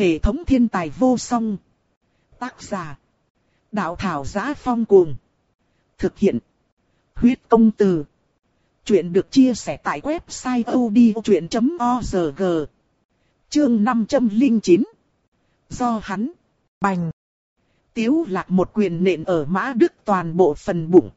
Hệ thống thiên tài vô song. Tác giả. Đạo thảo giá phong cuồng. Thực hiện. Huyết công từ. Chuyện được chia sẻ tại website odchuyện.org. Chương 509. Do hắn. Bành. Tiếu lạc một quyền nện ở mã đức toàn bộ phần bụng.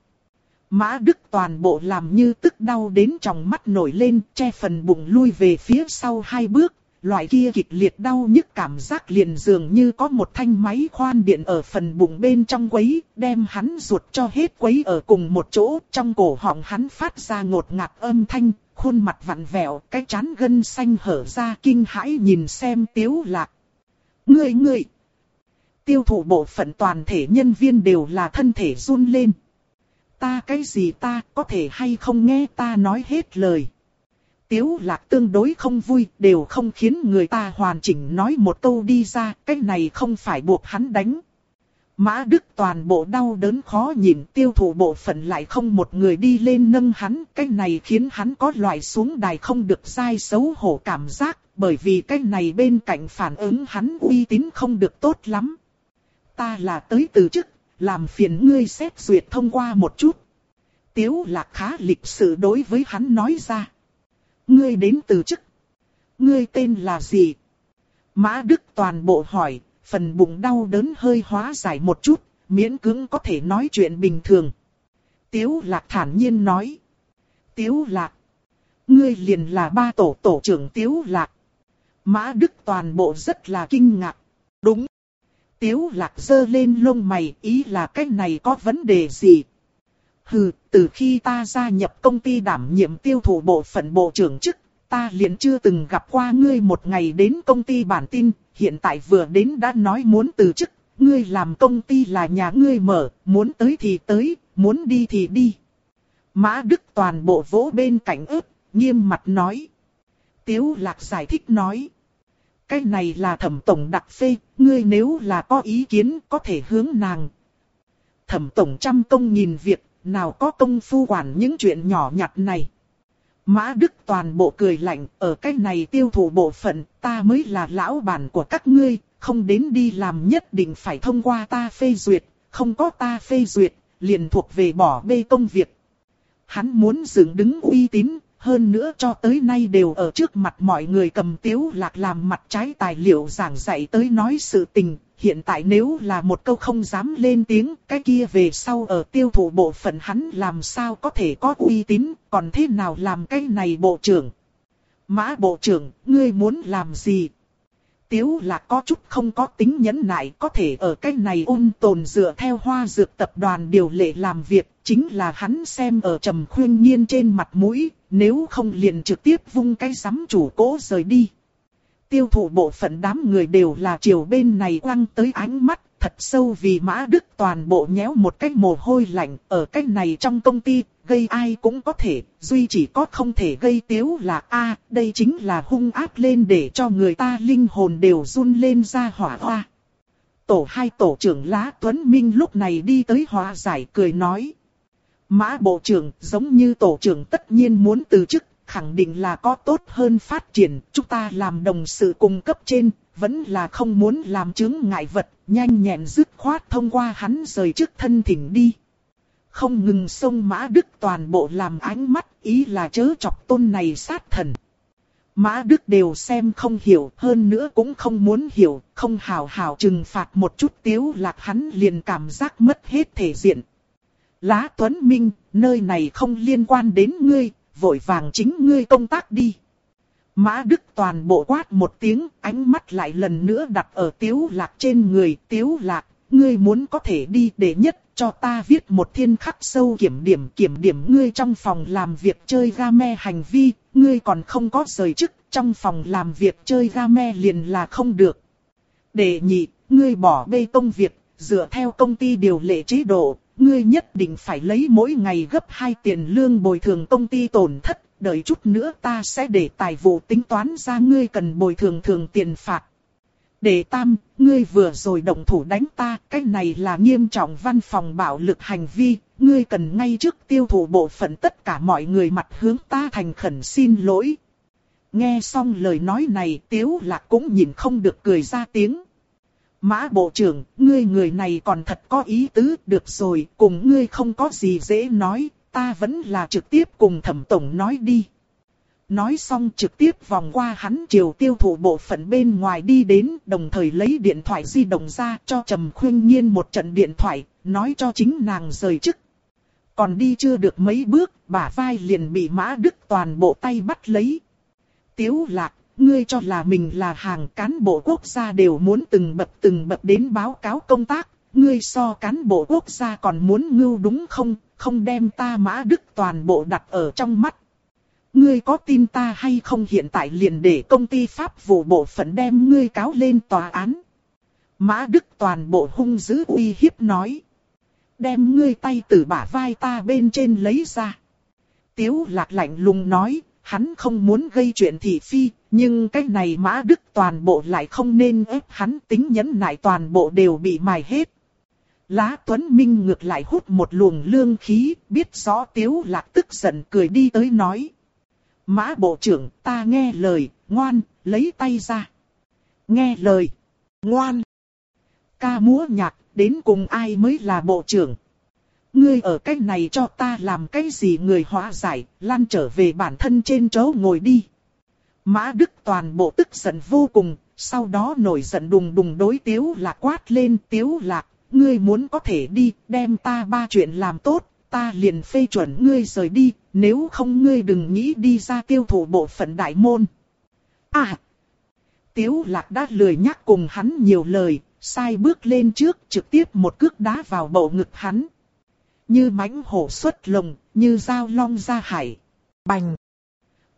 Mã Đức toàn bộ làm như tức đau đến trong mắt nổi lên, che phần bụng lui về phía sau hai bước, loại kia kịch liệt đau nhức cảm giác liền dường như có một thanh máy khoan điện ở phần bụng bên trong quấy, đem hắn ruột cho hết quấy ở cùng một chỗ, trong cổ họng hắn phát ra ngột ngạt âm thanh, khuôn mặt vặn vẹo, cái chán gân xanh hở ra kinh hãi nhìn xem tiếu lạc. Ngươi ngươi! Tiêu thụ bộ phận toàn thể nhân viên đều là thân thể run lên. Ta cái gì ta có thể hay không nghe ta nói hết lời. Tiếu lạc tương đối không vui, đều không khiến người ta hoàn chỉnh nói một câu đi ra, cái này không phải buộc hắn đánh. Mã Đức toàn bộ đau đớn khó nhìn tiêu thụ bộ phận lại không một người đi lên nâng hắn, cái này khiến hắn có loại xuống đài không được sai xấu hổ cảm giác, bởi vì cái này bên cạnh phản ứng hắn uy tín không được tốt lắm. Ta là tới từ chức, làm phiền ngươi xét duyệt thông qua một chút. Tiếu lạc khá lịch sự đối với hắn nói ra. Ngươi đến từ chức. Ngươi tên là gì? Mã Đức toàn bộ hỏi, phần bụng đau đớn hơi hóa giải một chút, miễn cưỡng có thể nói chuyện bình thường. Tiếu lạc thản nhiên nói. Tiếu lạc. Ngươi liền là ba tổ tổ trưởng Tiếu lạc. Mã Đức toàn bộ rất là kinh ngạc. Đúng. Tiếu lạc giơ lên lông mày ý là cái này có vấn đề gì? Hừ, từ khi ta gia nhập công ty đảm nhiệm tiêu thụ bộ phận bộ trưởng chức, ta liền chưa từng gặp qua ngươi một ngày đến công ty bản tin, hiện tại vừa đến đã nói muốn từ chức, ngươi làm công ty là nhà ngươi mở, muốn tới thì tới, muốn đi thì đi. Mã Đức toàn bộ vỗ bên cạnh ướp, nghiêm mặt nói. Tiếu lạc giải thích nói. Cái này là thẩm tổng đặc phê, ngươi nếu là có ý kiến có thể hướng nàng. Thẩm tổng trăm công nhìn việc, nào có công phu quản những chuyện nhỏ nhặt này. Mã Đức toàn bộ cười lạnh, ở cái này tiêu thụ bộ phận, ta mới là lão bản của các ngươi, không đến đi làm nhất định phải thông qua ta phê duyệt, không có ta phê duyệt, liền thuộc về bỏ bê công việc. Hắn muốn dựng đứng uy tín, hơn nữa cho tới nay đều ở trước mặt mọi người cầm tiếu lạc làm mặt trái tài liệu giảng dạy tới nói sự tình, hiện tại nếu là một câu không dám lên tiếng, cái kia về sau ở tiêu thụ bộ phận hắn làm sao có thể có uy tín, còn thế nào làm cái này bộ trưởng. Mã bộ trưởng, ngươi muốn làm gì? Tiếu là có chút không có tính nhẫn nại, có thể ở cái này ôn tồn dựa theo hoa dược tập đoàn điều lệ làm việc, chính là hắn xem ở trầm khuyên nhiên trên mặt mũi, nếu không liền trực tiếp vung cái sắm chủ cố rời đi tiêu thụ bộ phận đám người đều là chiều bên này quăng tới ánh mắt, thật sâu vì Mã Đức toàn bộ nhéo một cái mồ hôi lạnh, ở cái này trong công ty, gây ai cũng có thể, duy chỉ có không thể gây tiếu là a đây chính là hung áp lên để cho người ta linh hồn đều run lên ra hỏa hoa. Tổ hai tổ trưởng Lá Tuấn Minh lúc này đi tới hòa giải cười nói. Mã bộ trưởng giống như tổ trưởng tất nhiên muốn từ chức khẳng định là có tốt hơn phát triển, chúng ta làm đồng sự cung cấp trên, vẫn là không muốn làm chứng ngại vật, nhanh nhẹn dứt khoát thông qua hắn rời trước thân thỉnh đi. Không ngừng sông Mã Đức toàn bộ làm ánh mắt, ý là chớ chọc tôn này sát thần. Mã Đức đều xem không hiểu, hơn nữa cũng không muốn hiểu, không hào hào trừng phạt một chút tiếu lạc hắn liền cảm giác mất hết thể diện. Lá Tuấn Minh, nơi này không liên quan đến ngươi, vội vàng chính ngươi công tác đi. Mã Đức toàn bộ quát một tiếng, ánh mắt lại lần nữa đặt ở tiếu lạc trên người. Tiếu lạc, ngươi muốn có thể đi để nhất cho ta viết một thiên khắc sâu kiểm điểm kiểm điểm ngươi trong phòng làm việc chơi game hành vi, ngươi còn không có rời chức, trong phòng làm việc chơi game liền là không được. Để nhị, ngươi bỏ bê công việc, dựa theo công ty điều lệ chế độ, ngươi nhất định phải lấy mỗi ngày gấp hai tiền lương bồi thường công ty tổn thất, đợi chút nữa ta sẽ để tài vụ tính toán ra ngươi cần bồi thường thường tiền phạt. Đệ tam, ngươi vừa rồi động thủ đánh ta, cái này là nghiêm trọng văn phòng bạo lực hành vi, ngươi cần ngay trước tiêu thụ bộ phận tất cả mọi người mặt hướng ta thành khẩn xin lỗi. Nghe xong lời nói này tiếu lạc cũng nhìn không được cười ra tiếng. Mã bộ trưởng, ngươi người này còn thật có ý tứ, được rồi, cùng ngươi không có gì dễ nói, ta vẫn là trực tiếp cùng thẩm tổng nói đi. Nói xong trực tiếp vòng qua hắn chiều tiêu thụ bộ phận bên ngoài đi đến, đồng thời lấy điện thoại di động ra cho Trầm Khuyên Nhiên một trận điện thoại, nói cho chính nàng rời chức. Còn đi chưa được mấy bước, bả vai liền bị Mã Đức toàn bộ tay bắt lấy. Tiếu lạc, ngươi cho là mình là hàng cán bộ quốc gia đều muốn từng bậc từng bậc đến báo cáo công tác, ngươi so cán bộ quốc gia còn muốn ngưu đúng không, không đem ta Mã Đức toàn bộ đặt ở trong mắt. Ngươi có tin ta hay không hiện tại liền để công ty pháp vụ bộ phận đem ngươi cáo lên tòa án. Mã Đức toàn bộ hung dữ uy hiếp nói. Đem ngươi tay từ bả vai ta bên trên lấy ra. Tiếu lạc lạnh lùng nói, hắn không muốn gây chuyện thị phi, nhưng cái này Mã Đức toàn bộ lại không nên ép hắn tính nhẫn nại toàn bộ đều bị mài hết. Lá Tuấn Minh ngược lại hút một luồng lương khí, biết rõ Tiếu Lạc tức giận cười đi tới nói. Mã bộ trưởng, ta nghe lời, ngoan, lấy tay ra. Nghe lời, ngoan. Ca múa nhạc, đến cùng ai mới là bộ trưởng. Ngươi ở cách này cho ta làm cái gì người hóa giải, lan trở về bản thân trên chỗ ngồi đi. Mã Đức toàn bộ tức giận vô cùng, sau đó nổi giận đùng đùng đối tiếu lạc quát lên tiếu lạc, ngươi muốn có thể đi, đem ta ba chuyện làm tốt, ta liền phê chuẩn ngươi rời đi, nếu không ngươi đừng nghĩ đi ra tiêu thụ bộ phận đại môn. À! Tiếu lạc đã lười nhắc cùng hắn nhiều lời, sai bước lên trước trực tiếp một cước đá vào bầu ngực hắn. Như mãnh hổ xuất lồng, như dao long ra hải. Bành!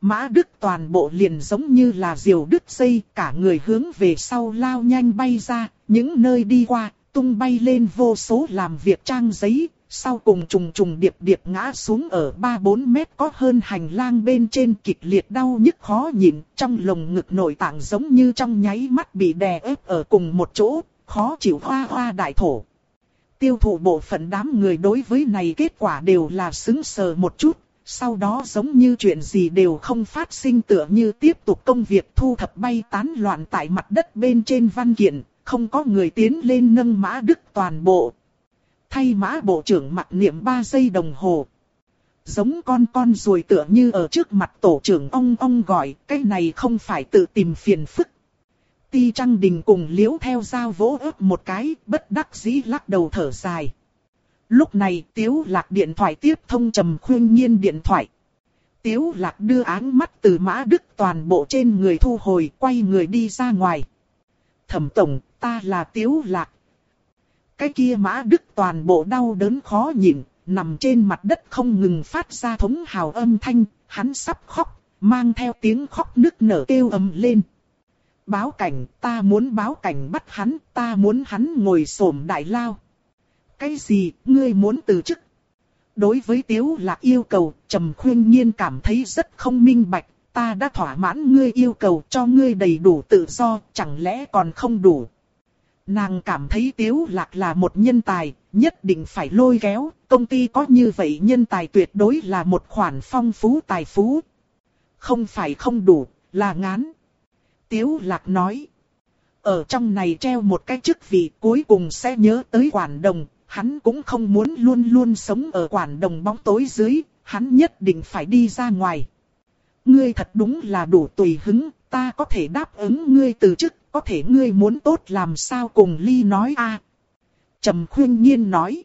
Mã Đức toàn bộ liền giống như là diều đứt dây, cả người hướng về sau lao nhanh bay ra, những nơi đi qua, tung bay lên vô số làm việc trang giấy, sau cùng trùng trùng điệp điệp ngã xuống ở 3-4 mét có hơn hành lang bên trên kịch liệt đau nhức khó nhịn, trong lồng ngực nội tạng giống như trong nháy mắt bị đè ép ở cùng một chỗ, khó chịu hoa hoa đại thổ. Tiêu thụ bộ phận đám người đối với này kết quả đều là xứng sờ một chút, sau đó giống như chuyện gì đều không phát sinh tựa như tiếp tục công việc thu thập bay tán loạn tại mặt đất bên trên văn kiện, không có người tiến lên nâng mã đức toàn bộ. Thay mã bộ trưởng mặt niệm 3 giây đồng hồ. Giống con con ruồi tựa như ở trước mặt tổ trưởng ông ông gọi, cái này không phải tự tìm phiền phức. Ti Trăng Đình cùng liễu theo dao vỗ ớt một cái, bất đắc dĩ lắc đầu thở dài. Lúc này Tiếu Lạc điện thoại tiếp thông trầm khuyên nhiên điện thoại. Tiếu Lạc đưa áng mắt từ mã đức toàn bộ trên người thu hồi, quay người đi ra ngoài. Thẩm Tổng, ta là Tiếu Lạc. Cái kia mã đức toàn bộ đau đớn khó nhịn, nằm trên mặt đất không ngừng phát ra thống hào âm thanh, hắn sắp khóc, mang theo tiếng khóc nức nở kêu ầm lên. Báo cảnh, ta muốn báo cảnh bắt hắn, ta muốn hắn ngồi xổm đại lao. Cái gì, ngươi muốn từ chức? Đối với Tiếu Lạc yêu cầu, Trầm Khuyên Nhiên cảm thấy rất không minh bạch, ta đã thỏa mãn ngươi yêu cầu cho ngươi đầy đủ tự do, chẳng lẽ còn không đủ? Nàng cảm thấy Tiếu Lạc là một nhân tài, nhất định phải lôi kéo, công ty có như vậy nhân tài tuyệt đối là một khoản phong phú tài phú. Không phải không đủ, là ngán. Tiếu Lạc nói. Ở trong này treo một cái chức vị cuối cùng sẽ nhớ tới quản đồng, hắn cũng không muốn luôn luôn sống ở quản đồng bóng tối dưới, hắn nhất định phải đi ra ngoài. Ngươi thật đúng là đủ tùy hứng, ta có thể đáp ứng ngươi từ chức, có thể ngươi muốn tốt làm sao cùng ly nói a Trầm khuyên nhiên nói.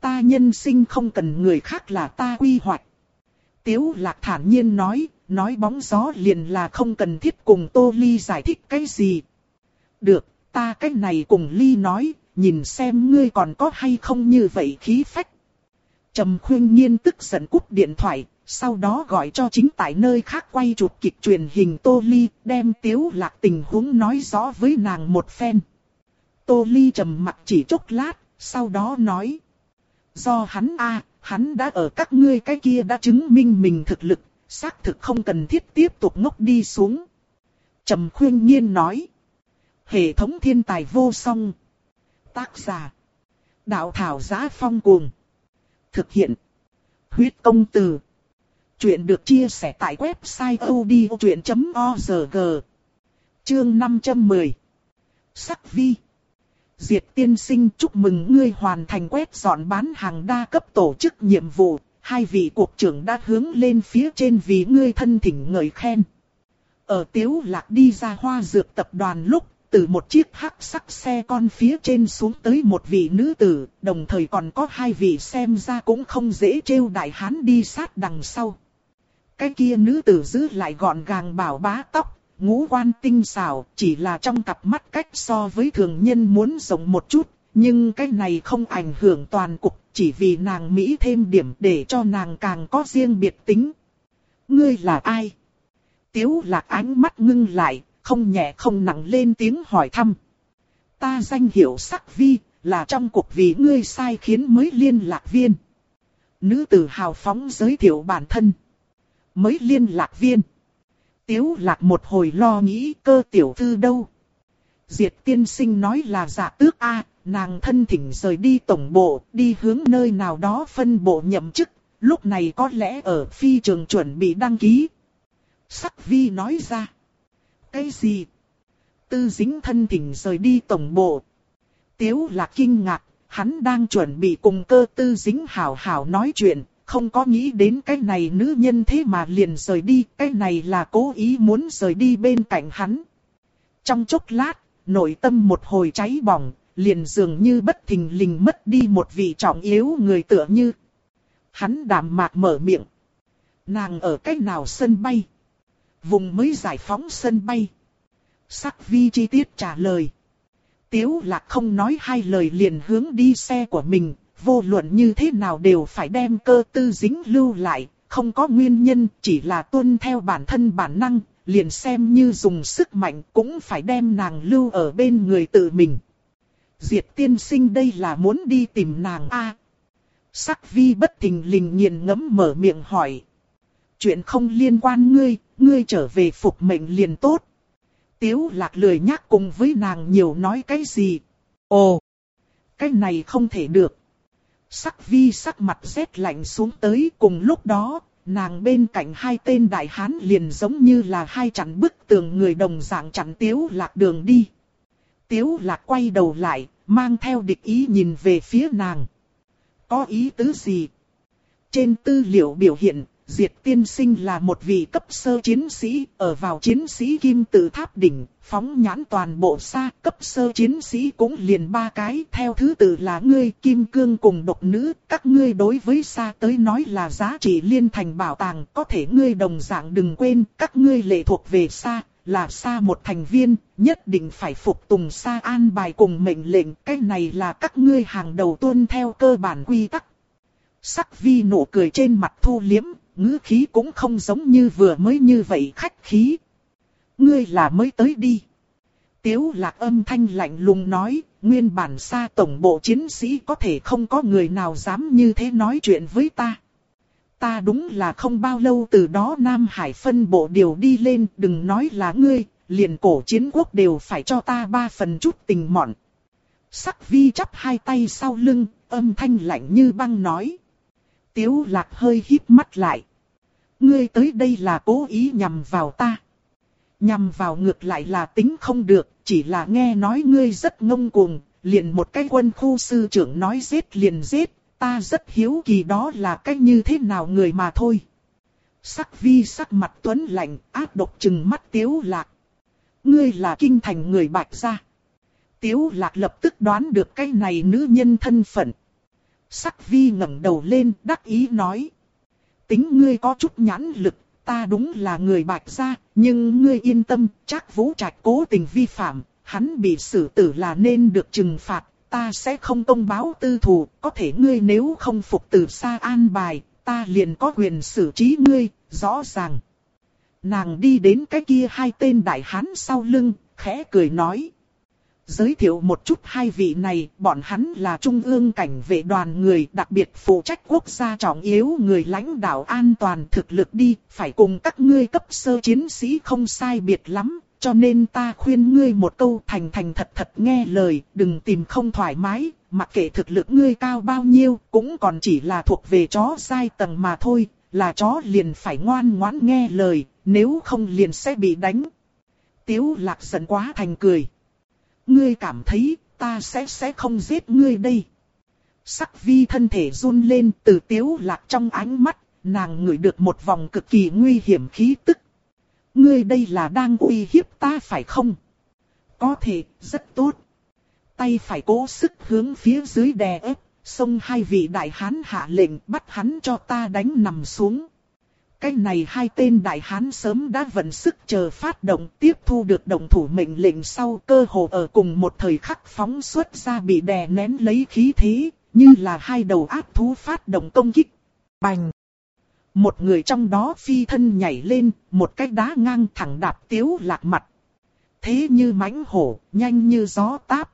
Ta nhân sinh không cần người khác là ta quy hoạch. Tiếu lạc thản nhiên nói, nói bóng gió liền là không cần thiết cùng Tô Ly giải thích cái gì. Được, ta cái này cùng Ly nói, nhìn xem ngươi còn có hay không như vậy khí phách. Trầm khuyên nhiên tức giận cúp điện thoại, sau đó gọi cho chính tại nơi khác quay chụp kịch truyền hình Tô Ly, đem tiếu lạc tình huống nói rõ với nàng một phen. Tô Ly trầm mặt chỉ chốc lát, sau đó nói. Do hắn a, hắn đã ở các ngươi cái kia đã chứng minh mình thực lực, xác thực không cần thiết tiếp tục ngốc đi xuống. Trầm khuyên nhiên nói. Hệ thống thiên tài vô song. Tác giả. Đạo thảo giá phong cuồng. Thực hiện. Huyết công từ. Chuyện được chia sẻ tại website odchuyện.org. Chương 510. Sắc vi. Diệt tiên sinh chúc mừng ngươi hoàn thành quét dọn bán hàng đa cấp tổ chức nhiệm vụ. Hai vị cuộc trưởng đã hướng lên phía trên vì ngươi thân thỉnh ngợi khen. Ở tiếu lạc đi ra hoa dược tập đoàn lúc từ một chiếc hắc sắc xe con phía trên xuống tới một vị nữ tử, đồng thời còn có hai vị xem ra cũng không dễ trêu đại hán đi sát đằng sau. Cái kia nữ tử giữ lại gọn gàng bảo bá tóc, ngũ quan tinh xảo, chỉ là trong cặp mắt cách so với thường nhân muốn rộng một chút, nhưng cái này không ảnh hưởng toàn cục, chỉ vì nàng Mỹ thêm điểm để cho nàng càng có riêng biệt tính. Ngươi là ai? Tiếu lạc ánh mắt ngưng lại, không nhẹ không nặng lên tiếng hỏi thăm. Ta danh hiệu sắc vi, là trong cuộc vì ngươi sai khiến mới liên lạc viên. Nữ tử hào phóng giới thiệu bản thân. Mới liên lạc viên. Tiếu lạc một hồi lo nghĩ cơ tiểu thư đâu. Diệt tiên sinh nói là giả tước A, nàng thân thỉnh rời đi tổng bộ, đi hướng nơi nào đó phân bộ nhậm chức, lúc này có lẽ ở phi trường chuẩn bị đăng ký. Sắc vi nói ra. Cái gì? Tư dính thân thỉnh rời đi tổng bộ. Tiếu là kinh ngạc, hắn đang chuẩn bị cùng cơ tư dính hảo hảo nói chuyện, không có nghĩ đến cái này nữ nhân thế mà liền rời đi, cái này là cố ý muốn rời đi bên cạnh hắn. Trong chốc lát, nội tâm một hồi cháy bỏng, liền dường như bất thình lình mất đi một vị trọng yếu người tựa như. Hắn đàm mạc mở miệng. Nàng ở cách nào sân bay? Vùng mới giải phóng sân bay. Sắc vi chi tiết trả lời. Tiếu lạc không nói hai lời liền hướng đi xe của mình, vô luận như thế nào đều phải đem cơ tư dính lưu lại, không có nguyên nhân, chỉ là tuân theo bản thân bản năng, liền xem như dùng sức mạnh cũng phải đem nàng lưu ở bên người tự mình. Diệt tiên sinh đây là muốn đi tìm nàng a Sắc vi bất thình lình nghiền ngẫm mở miệng hỏi. Chuyện không liên quan ngươi, ngươi trở về phục mệnh liền tốt. Tiếu lạc lười nhắc cùng với nàng nhiều nói cái gì. Ồ, cái này không thể được. Sắc vi sắc mặt rét lạnh xuống tới cùng lúc đó, nàng bên cạnh hai tên đại hán liền giống như là hai chặn bức tường người đồng dạng chặn tiếu lạc đường đi. Tiếu lạc quay đầu lại, mang theo địch ý nhìn về phía nàng. Có ý tứ gì? Trên tư liệu biểu hiện, Diệt tiên sinh là một vị cấp sơ chiến sĩ, ở vào chiến sĩ kim tự tháp đỉnh, phóng nhãn toàn bộ xa, cấp sơ chiến sĩ cũng liền ba cái, theo thứ tự là ngươi, kim cương cùng độc nữ, các ngươi đối với xa tới nói là giá trị liên thành bảo tàng, có thể ngươi đồng dạng đừng quên, các ngươi lệ thuộc về xa, là xa một thành viên, nhất định phải phục tùng xa an bài cùng mệnh lệnh, cái này là các ngươi hàng đầu tuân theo cơ bản quy tắc. Sắc vi nụ cười trên mặt thu liếm, ngữ khí cũng không giống như vừa mới như vậy khách khí. Ngươi là mới tới đi. Tiếu lạc âm thanh lạnh lùng nói, nguyên bản xa tổng bộ chiến sĩ có thể không có người nào dám như thế nói chuyện với ta. Ta đúng là không bao lâu từ đó Nam Hải phân bộ điều đi lên, đừng nói là ngươi, liền cổ chiến quốc đều phải cho ta ba phần chút tình mọn. Sắc vi chắp hai tay sau lưng, âm thanh lạnh như băng nói. Tiếu lạc hơi híp mắt lại. Ngươi tới đây là cố ý nhằm vào ta. Nhằm vào ngược lại là tính không được, chỉ là nghe nói ngươi rất ngông cuồng, liền một cái quân khu sư trưởng nói giết liền giết, ta rất hiếu kỳ đó là cách như thế nào người mà thôi. Sắc vi sắc mặt tuấn lạnh, ác độc chừng mắt tiếu lạc. Ngươi là kinh thành người bạch gia. Tiếu lạc lập tức đoán được cái này nữ nhân thân phận. Sắc vi ngẩng đầu lên đắc ý nói. Tính ngươi có chút nhãn lực, ta đúng là người bạch gia, nhưng ngươi yên tâm, chắc vũ trạch cố tình vi phạm, hắn bị xử tử là nên được trừng phạt, ta sẽ không công báo tư thù, có thể ngươi nếu không phục từ xa an bài, ta liền có quyền xử trí ngươi, rõ ràng. Nàng đi đến cái kia hai tên đại hán sau lưng, khẽ cười nói. Giới thiệu một chút hai vị này, bọn hắn là trung ương cảnh vệ đoàn người đặc biệt phụ trách quốc gia trọng yếu người lãnh đạo an toàn thực lực đi, phải cùng các ngươi cấp sơ chiến sĩ không sai biệt lắm, cho nên ta khuyên ngươi một câu thành thành thật thật nghe lời, đừng tìm không thoải mái, mặc kệ thực lực ngươi cao bao nhiêu, cũng còn chỉ là thuộc về chó sai tầng mà thôi, là chó liền phải ngoan ngoãn nghe lời, nếu không liền sẽ bị đánh. Tiếu lạc giận quá thành cười. Ngươi cảm thấy ta sẽ sẽ không giết ngươi đây. Sắc vi thân thể run lên từ tiếu lạc trong ánh mắt, nàng ngửi được một vòng cực kỳ nguy hiểm khí tức. Ngươi đây là đang uy hiếp ta phải không? Có thể, rất tốt. Tay phải cố sức hướng phía dưới đè ép, xông hai vị đại hán hạ lệnh bắt hắn cho ta đánh nằm xuống. Cái này hai tên đại hán sớm đã vận sức chờ phát động tiếp thu được động thủ mệnh lệnh sau cơ hồ ở cùng một thời khắc phóng xuất ra bị đè nén lấy khí thế, như là hai đầu ác thú phát động công kích. Bành! Một người trong đó phi thân nhảy lên, một cái đá ngang thẳng đạp tiếu lạc mặt. Thế như mãnh hổ, nhanh như gió táp.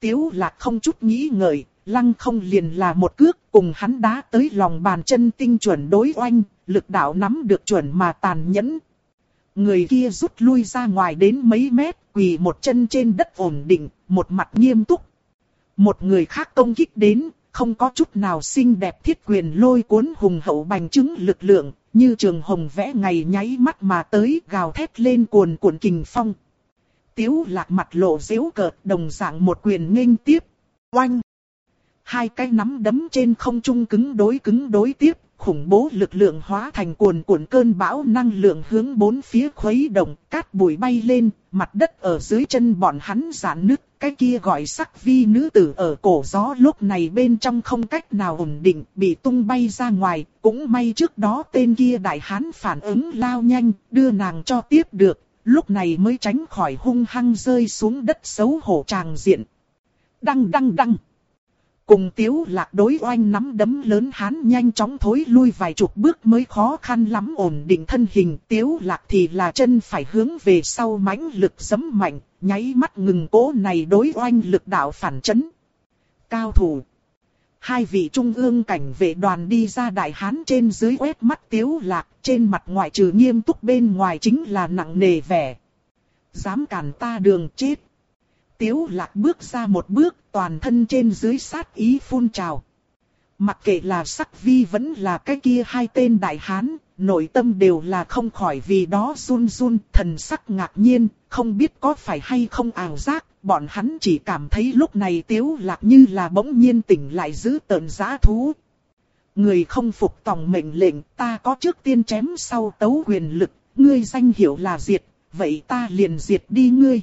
Tiếu lạc không chút nghĩ ngợi, lăng không liền là một cước cùng hắn đá tới lòng bàn chân tinh chuẩn đối oanh, lực đạo nắm được chuẩn mà tàn nhẫn. Người kia rút lui ra ngoài đến mấy mét, quỳ một chân trên đất ổn định, một mặt nghiêm túc. Một người khác công kích đến, không có chút nào xinh đẹp thiết quyền lôi cuốn hùng hậu bành chứng lực lượng, như trường hồng vẽ ngày nháy mắt mà tới gào thét lên cuồn cuộn kình phong. Tiếu lạc mặt lộ dễu cợt đồng dạng một quyền nghênh tiếp. Oanh! Hai cái nắm đấm trên không trung cứng đối cứng đối tiếp, khủng bố lực lượng hóa thành cuồn cuộn cơn bão năng lượng hướng bốn phía khuấy động, cát bụi bay lên, mặt đất ở dưới chân bọn hắn giãn nứt, cái kia gọi sắc vi nữ tử ở cổ gió lúc này bên trong không cách nào ổn định, bị tung bay ra ngoài, cũng may trước đó tên kia đại hán phản ứng lao nhanh, đưa nàng cho tiếp được, lúc này mới tránh khỏi hung hăng rơi xuống đất xấu hổ tràng diện. Đăng đăng đăng. Cùng tiếu lạc đối oanh nắm đấm lớn hán nhanh chóng thối lui vài chục bước mới khó khăn lắm ổn định thân hình. Tiếu lạc thì là chân phải hướng về sau mãnh lực giấm mạnh, nháy mắt ngừng cố này đối oanh lực đạo phản chấn. Cao thủ. Hai vị trung ương cảnh vệ đoàn đi ra đại hán trên dưới quét mắt tiếu lạc, trên mặt ngoại trừ nghiêm túc bên ngoài chính là nặng nề vẻ. Dám cản ta đường chết. Tiếu lạc bước ra một bước, toàn thân trên dưới sát ý phun trào. Mặc kệ là sắc vi vẫn là cái kia hai tên đại hán, nội tâm đều là không khỏi vì đó run run, thần sắc ngạc nhiên, không biết có phải hay không ảo giác, bọn hắn chỉ cảm thấy lúc này tiếu lạc như là bỗng nhiên tỉnh lại giữ tợn giá thú. Người không phục tòng mệnh lệnh, ta có trước tiên chém sau tấu quyền lực, ngươi danh hiệu là diệt, vậy ta liền diệt đi ngươi.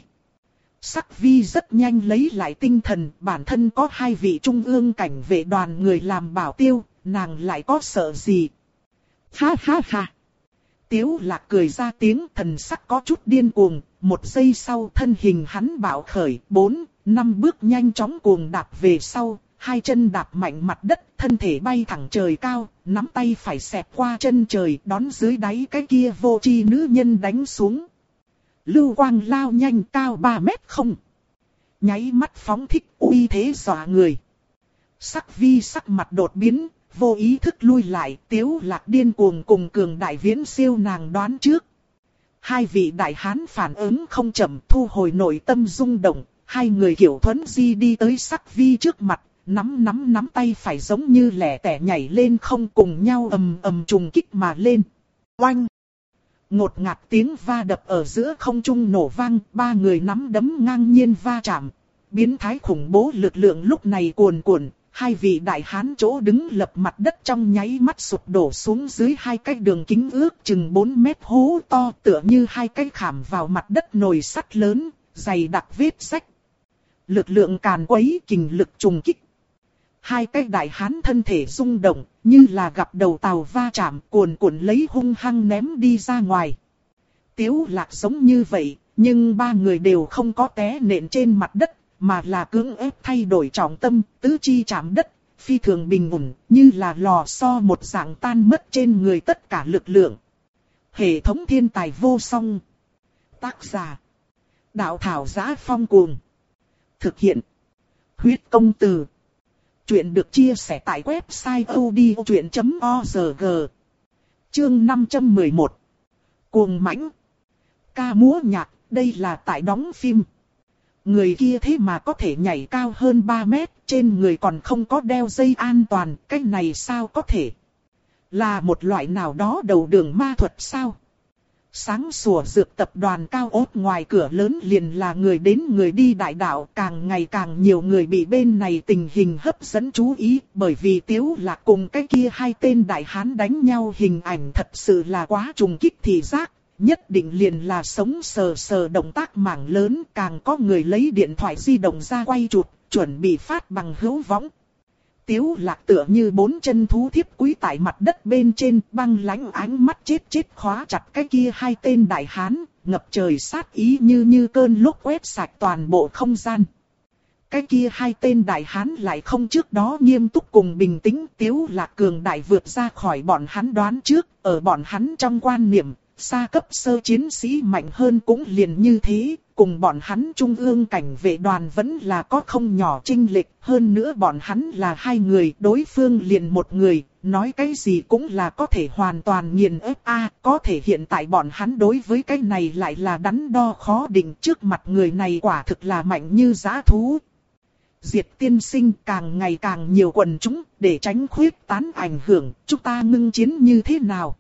Sắc vi rất nhanh lấy lại tinh thần, bản thân có hai vị trung ương cảnh vệ đoàn người làm bảo tiêu, nàng lại có sợ gì. Ha ha ha. Tiếu lạc cười ra tiếng thần sắc có chút điên cuồng, một giây sau thân hình hắn bạo khởi, bốn, năm bước nhanh chóng cuồng đạp về sau, hai chân đạp mạnh mặt đất, thân thể bay thẳng trời cao, nắm tay phải xẹp qua chân trời, đón dưới đáy cái kia vô chi nữ nhân đánh xuống lưu quang lao nhanh cao 3 mét không. Nháy mắt phóng thích uy thế dọa người. Sắc vi sắc mặt đột biến, vô ý thức lui lại, tiếu lạc điên cuồng cùng cường đại viễn siêu nàng đoán trước. Hai vị đại hán phản ứng không chậm thu hồi nội tâm rung động, hai người kiểu thuấn di đi tới sắc vi trước mặt, nắm nắm nắm tay phải giống như lẻ tẻ nhảy lên không cùng nhau ầm ầm trùng kích mà lên. Oanh! Ngột ngạt tiếng va đập ở giữa không trung nổ vang, ba người nắm đấm ngang nhiên va chạm. Biến thái khủng bố lực lượng lúc này cuồn cuộn, hai vị đại hán chỗ đứng lập mặt đất trong nháy mắt sụp đổ xuống dưới hai cái đường kính ước chừng 4 mét hố to tựa như hai cái khảm vào mặt đất nồi sắt lớn, dày đặc vết sách. Lực lượng càn quấy kình lực trùng kích hai cái đại hán thân thể rung động, như là gặp đầu tàu va chạm cuồn cuộn lấy hung hăng ném đi ra ngoài. Tiếu lạc giống như vậy, nhưng ba người đều không có té nện trên mặt đất, mà là cưỡng ép thay đổi trọng tâm, tứ chi chạm đất, phi thường bình ổn, như là lò xo một dạng tan mất trên người tất cả lực lượng. Hệ thống thiên tài vô song. Tác giả. Đạo thảo giá phong cuồng. Thực hiện. Huyết công từ. Chuyện được chia sẻ tại website odchuyện.org Chương 511 Cuồng mãnh Ca múa nhạc, đây là tại đóng phim. Người kia thế mà có thể nhảy cao hơn 3 mét, trên người còn không có đeo dây an toàn, cái này sao có thể? Là một loại nào đó đầu đường ma thuật sao? Sáng sủa dược tập đoàn cao ốt ngoài cửa lớn liền là người đến người đi đại đạo càng ngày càng nhiều người bị bên này tình hình hấp dẫn chú ý bởi vì tiếu lạc cùng cái kia hai tên đại hán đánh nhau hình ảnh thật sự là quá trùng kích thị giác. Nhất định liền là sống sờ sờ động tác mảng lớn càng có người lấy điện thoại di động ra quay chụp, chuẩn bị phát bằng hữu võng. Tiếu lạc tựa như bốn chân thú thiếp quý tại mặt đất bên trên băng lãnh ánh mắt chết chết khóa chặt cái kia hai tên đại hán, ngập trời sát ý như như cơn lốc quét sạch toàn bộ không gian. Cái kia hai tên đại hán lại không trước đó nghiêm túc cùng bình tĩnh tiếu lạc cường đại vượt ra khỏi bọn hắn đoán trước, ở bọn hắn trong quan niệm, xa cấp sơ chiến sĩ mạnh hơn cũng liền như thế, cùng bọn hắn trung ương cảnh vệ đoàn vẫn là có không nhỏ trinh lịch, hơn nữa bọn hắn là hai người, đối phương liền một người, nói cái gì cũng là có thể hoàn toàn nghiền ép a có thể hiện tại bọn hắn đối với cái này lại là đắn đo khó định trước mặt người này quả thực là mạnh như giã thú. Diệt tiên sinh càng ngày càng nhiều quần chúng, để tránh khuyết tán ảnh hưởng, chúng ta ngưng chiến như thế nào?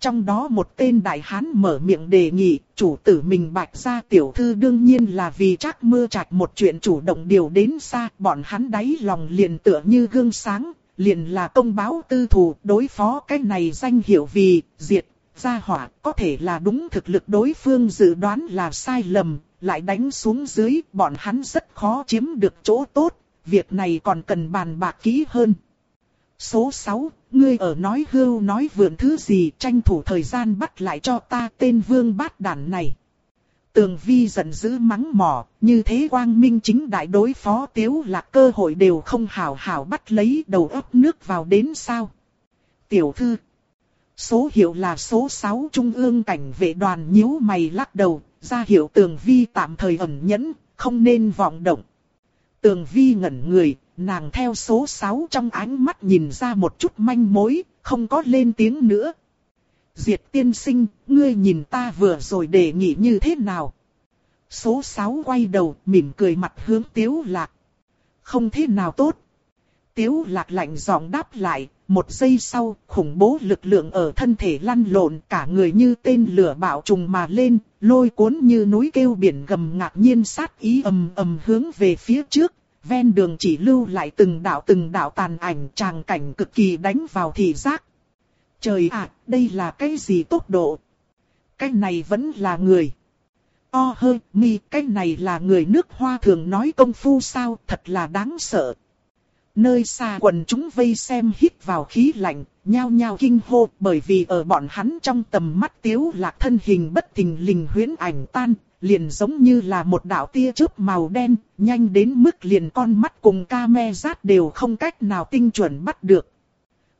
Trong đó một tên đại hán mở miệng đề nghị, chủ tử mình bạch ra tiểu thư đương nhiên là vì chắc mưa trạch một chuyện chủ động điều đến xa, bọn hắn đáy lòng liền tựa như gương sáng, liền là công báo tư thủ đối phó cái này danh hiệu vì, diệt, gia hỏa, có thể là đúng thực lực đối phương dự đoán là sai lầm, lại đánh xuống dưới, bọn hắn rất khó chiếm được chỗ tốt, việc này còn cần bàn bạc kỹ hơn. Số 6, ngươi ở nói hưu nói vượn thứ gì tranh thủ thời gian bắt lại cho ta tên vương bát đản này. Tường vi giận dữ mắng mỏ, như thế quang minh chính đại đối phó tiếu lạc cơ hội đều không hảo hảo bắt lấy đầu ấp nước vào đến sao. Tiểu thư. Số hiệu là số 6 trung ương cảnh vệ đoàn nhíu mày lắc đầu, ra hiệu tường vi tạm thời ẩn nhẫn, không nên vọng động. Tường vi ngẩn người, nàng theo số 6 trong ánh mắt nhìn ra một chút manh mối, không có lên tiếng nữa. Diệt tiên sinh, ngươi nhìn ta vừa rồi đề nghị như thế nào? Số 6 quay đầu, mỉm cười mặt hướng tiếu lạc. Không thế nào tốt. Tiếu lạc lạnh giọng đáp lại, một giây sau, khủng bố lực lượng ở thân thể lăn lộn cả người như tên lửa bạo trùng mà lên, lôi cuốn như núi kêu biển gầm ngạc nhiên sát ý ầm ầm hướng về phía trước, ven đường chỉ lưu lại từng đạo từng đạo tàn ảnh tràng cảnh cực kỳ đánh vào thị giác. Trời ạ, đây là cái gì tốc độ? Cái này vẫn là người. O hơi, mi, cái này là người nước hoa thường nói công phu sao, thật là đáng sợ. Nơi xa quần chúng vây xem hít vào khí lạnh, nhao nhao kinh hô bởi vì ở bọn hắn trong tầm mắt tiếu lạc thân hình bất thình lình huyễn ảnh tan, liền giống như là một đạo tia chớp màu đen, nhanh đến mức liền con mắt cùng ca me rát đều không cách nào tinh chuẩn bắt được.